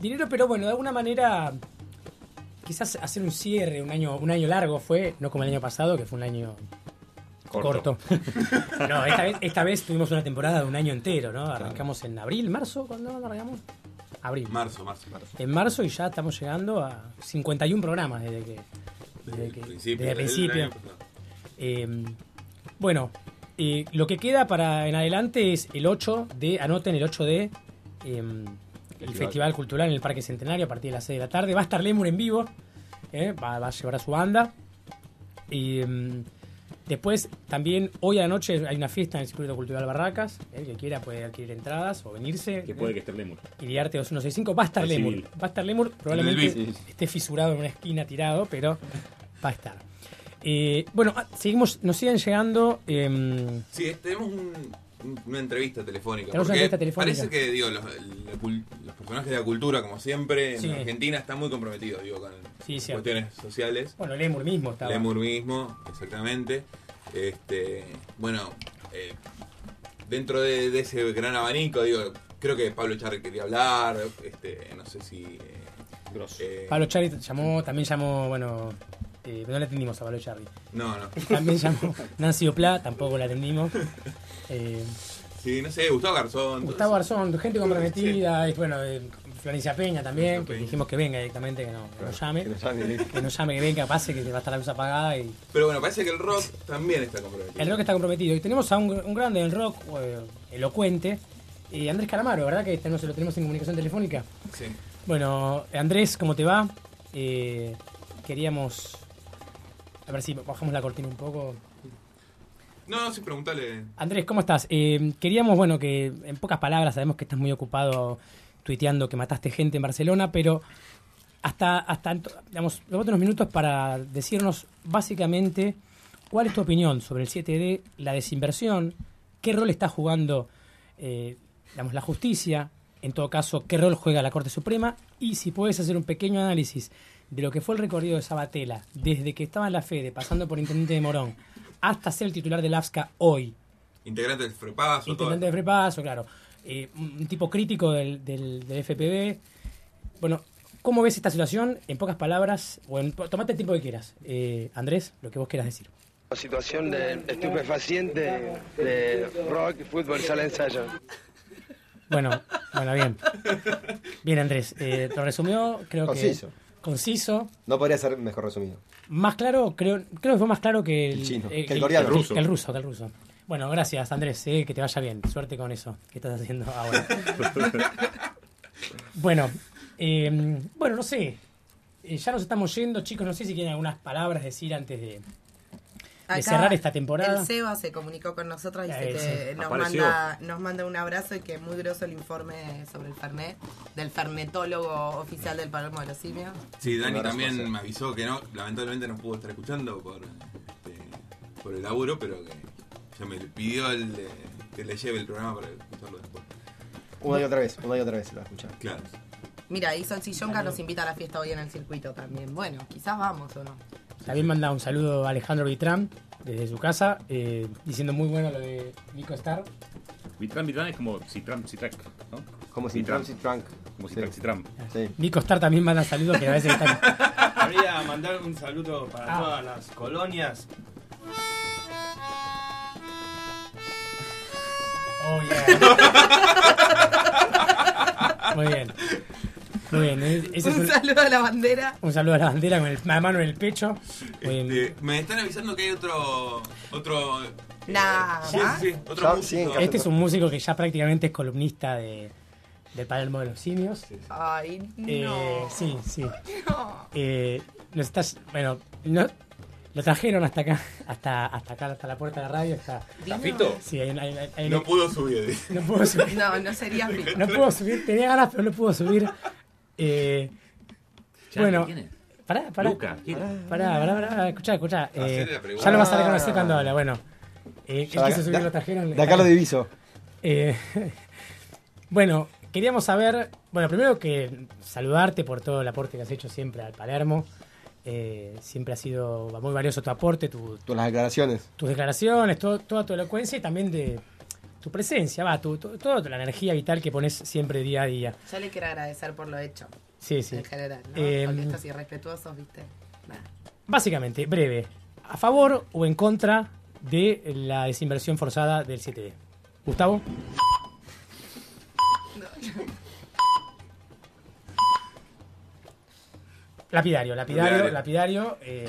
dinero, pero bueno, de alguna manera. Quizás hacer un cierre, un año, un año largo fue, no como el año pasado, que fue un año corto. Corto. no, esta vez, esta vez tuvimos una temporada de un año entero, ¿no? Arrancamos en abril, marzo, ¿cuándo arrancamos? Abril. Marzo, marzo. En marzo y ya estamos llegando a 51 programas desde que. Desde, que, principio, desde principio. año. Eh, bueno, eh, lo que queda para en adelante es el 8 de. Anoten el 8 de. eh, el Festival. Festival Cultural en el Parque Centenario a partir de las 6 de la tarde. Va a estar Lemur en vivo. eh, va, va a llevar a su banda. Y mm, después también hoy a la noche hay una fiesta en el Circuito Cultural Barracas. El que quiera puede adquirir entradas o venirse. Que puede eh. que esté Lemur. Iriarte 2165. Va a estar Lemur. Va a estar Lemur. Probablemente esté fisurado en una esquina tirado, pero va a estar. Eh, bueno, ah, seguimos, nos siguen llegando. em, Sí, tenemos un- una entrevista telefónica. Tenemos una porque entrevista telefónica. Parece que digo, los, personajes de la cultura, como siempre, en Sí. Argentina están muy comprometidos digo, con Sí, cuestiones sociales. bueno, Lemur mismo estaba. Lemur mismo, exactamente. Este, bueno, eh, dentro de, de ese gran abanico, digo, creo que Pablo Charri quería hablar, este, no sé si... eh, eh, Pablo Charri llamó, también llamó, bueno, eh, no le atendimos a Pablo Charri. No, no. También llamó Nancy Oplá, tampoco la atendimos. Eh, Sí, no sé, Gustavo Garzón. Gustavo Garzón, gente comprometida, y bueno, eh, Florencia Peña también, que dijimos que venga directamente, que no, que no llame. Que no llame, que venga, pase, que va a estar la luz apagada y Pero bueno, parece que el rock también está comprometido. el rock está comprometido. Y tenemos a un, un grande del rock, elocuente, eh, Andrés Calamaro, ¿verdad? Que este no se lo tenemos en comunicación telefónica. Sí. Bueno, Andrés, ¿cómo te va? Eh, queríamos. A ver si bajamos la cortina un poco. No, no, sí, preguntale. Andrés, ¿cómo estás? Eh, queríamos, bueno, que en pocas palabras, sabemos que estás muy ocupado tuiteando que mataste gente en Barcelona, pero hasta, hasta digamos, luego unos minutos para decirnos básicamente cuál es tu opinión sobre el 7D, la desinversión, qué rol está jugando eh, digamos, la justicia, en todo caso, qué rol juega la Corte Suprema y si puedes hacer un pequeño análisis de lo que fue el recorrido de Sabatella, desde que estaba en la Fede, pasando por Intendente de Morón, hasta ser el titular del AFSCA hoy, Integrante del Frepaso, todo. intendente de Frepaso, claro, eh, un tipo crítico del, del, del FPV. Bueno, ¿cómo ves esta situación? En pocas palabras, o en, tomate el tiempo que quieras. Eh, Andrés, lo que vos quieras decir. La situación de estupefaciente de rock y fútbol sala de ensayo. Bueno, bueno, bien. Bien, Andrés. Eh, lo resumió, creo Conciso. que. Conciso. No podría ser mejor resumido. Más claro, creo, creo que fue más claro que el, El chino, eh, que el coreano. Ruso. que el ruso, que el ruso. Bueno, gracias Andrés, eh, que te vaya bien. Suerte con eso que estás haciendo ahora. bueno, eh, bueno, no sé. Eh, ya nos estamos yendo, chicos. No sé si quieren algunas palabras decir antes de, de cerrar esta temporada. El Seba se comunicó con nosotros y dice ese. que nos Apareció. manda, nos manda un abrazo y que es muy groso el informe sobre el Fernet, del fernetólogo oficial del Palermo de los Simios. Sí, Dani también José. me avisó que no, lamentablemente no pudo estar escuchando por, este, por el laburo, pero que ya me pidió el, de- que le lleve el programa para escucharlo después. Una y otra vez, una y otra vez se la escuchar. Claro. Mira, y Sol Sillonca nos invita a la fiesta hoy en el circuito también. Bueno, quizás vamos o no. También manda un saludo a Alejandro Vitrán desde su casa, eh, diciendo muy bueno lo de Nico Star. Vitran, Vitran es como Citram, Citrac, ¿no? Como Citram, Citram, Citrank. Como Sí. Citrac, Citram. Sí. Nico Star también manda saludos que a veces están. Quería mandar un saludo para Ah. todas las colonias. Oh, yeah. Muy bien. Muy bien. ese es un saludo a la bandera. un saludo a la bandera con el- la mano en el pecho. Muy bien. Este, me están avisando que hay otro. otro eh, Nah, sí, ¿ya? sí, sí, otro Ya, músico. sí, Este es un músico que ya prácticamente es columnista de, del Palermo de los Simios. Ay, Eh, no. sí, sí. No. Eh, nos estás, bueno, no, lo trajeron hasta acá, hasta, hasta acá, hasta la puerta de la radio. Hasta. ¿Fito? Sí, hay, hay- hay- hay- No pudo subir. dice. no pudo subir. No, no sería. No pudo subir, tenía ganas, pero no pudo subir. Eh, bueno, ¿quién es? pará, pará. Luca, ¿quién es? Pará, pará, pará, escuchá, escuchá. Eh, Hacele la pregunta. ya lo vas a reconocer cuando habla. Bueno, eh, él Ya de quiso acá- subir, de- lo trajeron. De acá lo diviso. Eh, bueno, queríamos saber, bueno, primero que saludarte por todo el aporte que has hecho siempre al Palermo. Eh, siempre ha sido muy valioso tu aporte, tu- Todas las declaraciones. tus declaraciones, todo- toda tu elocuencia y también de tu presencia, va, tu, tu- toda la energía vital que pones siempre día a día. Yo le quiero agradecer por lo hecho. Sí, sí. En general, ¿no? Eh, Porque estos irrespetuosos, viste. Básicamente, breve, ¿a favor o en contra de la desinversión forzada del 7D? Gustavo. Lapidario, lapidario, Lapidario. lapidario. eh,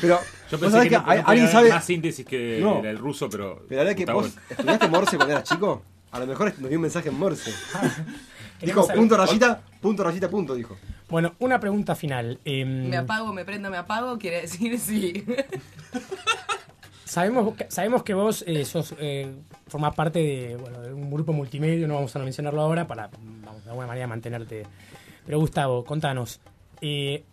Pero, Yo ¿vos pensé que, que no- hay- no alguien podía sabe- más síntesis que No. era el ruso, pero. Pero la verdad que vos estudiaste Morse cuando eras chico. A lo mejor nos dio un mensaje en Morse. Dijo, saber- punto rayita, punto rayita, punto, dijo. Bueno, una pregunta final. em, Me apago, me prendo, me apago, quiere decir sí. Sabemos, que- sabemos que vos eh, sos, eh, formás parte de, bueno, de un grupo multimedia, no vamos a mencionarlo ahora para, vamos, de alguna manera, mantenerte. Pero Gustavo, contanos. eh,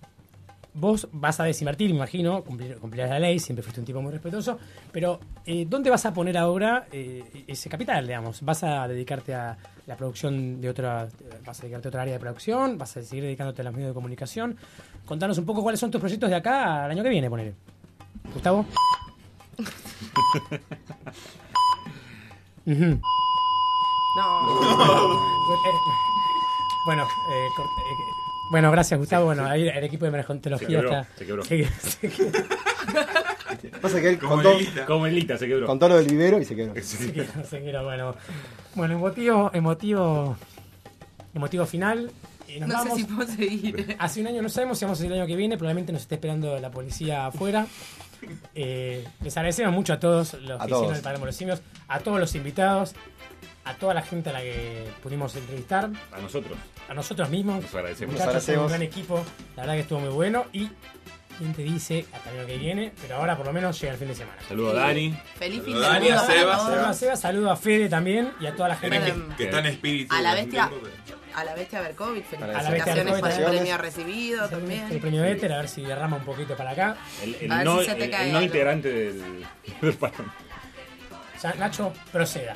vos vas a desinvertir, me imagino, cumplir, cumplirás la ley, siempre fuiste un tipo muy respetuoso, pero eh, ¿dónde vas a poner ahora eh, ese capital, digamos? ¿Vas a dedicarte a la producción de otra, vas a dedicarte a otra área de producción? ¿Vas a seguir dedicándote a los medios de comunicación? Contanos un poco cuáles son tus proyectos de acá al año que viene, poner. Gustavo. Ujú. No. Eh, bueno, eh, bueno, gracias Gustavo. Bueno, ahí el equipo de mercantología Se quebró, está. se quebró. se quebró. Pasa que él Como contó, Elita. Como Elita se quebró. contó lo del vivero y se quedó. Se quebró, se quebró, bueno. Bueno, emotivo, emotivo, emotivo final. Y nos No sé si puedo seguir. Hace un año no sabemos si vamos a ir el año que viene, probablemente nos esté esperando la policía afuera. Eh, les agradecemos mucho a todos los A que todos. hicieron el Palermo de los Simios, a todos los invitados, a toda la gente a la que pudimos entrevistar, A nosotros. a nosotros mismos. Nos agradecemos. Muchachos, Nos son un gran equipo, la verdad que estuvo muy bueno y quién te dice hasta el año que viene, pero ahora por lo menos llega el fin de semana. Saludo a Dani. Feliz fin Saludo de a semana Seba. Saludo a Seba, saludo a Fede también y a toda la gente que, que está en espíritu. A la bestia, a la bestia Berkovich, A la felicitaciones bestia por el premio recibido el también. premio Éter, a ver si derrama un poquito para acá. El, el no, si el- el integrante del, del. Ya, Nacho, proceda.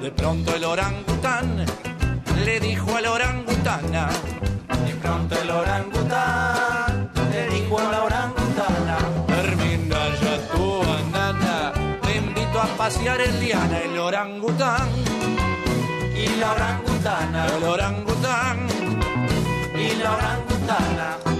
De pronto el orangután le dijo a la orangutana. De pronto el orangután le dijo a la orangutana. Termina ya tu banana, te invito a pasear en liana. El orangután y la orangutana. El orangután y la orangutana.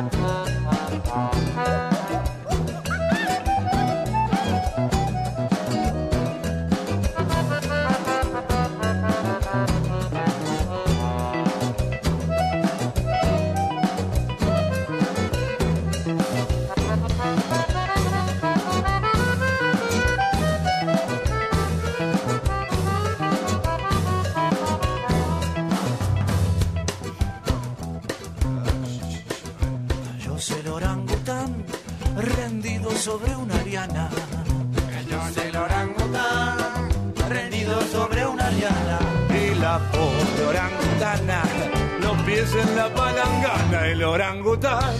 Yo sobre una liana. Ellos el orangután, rendido sobre una liana. Y la pobre orangutana, los pies en la palangana, el orangután.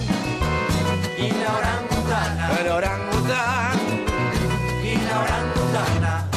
Y la orangutana, el orangután. Y la orangutana.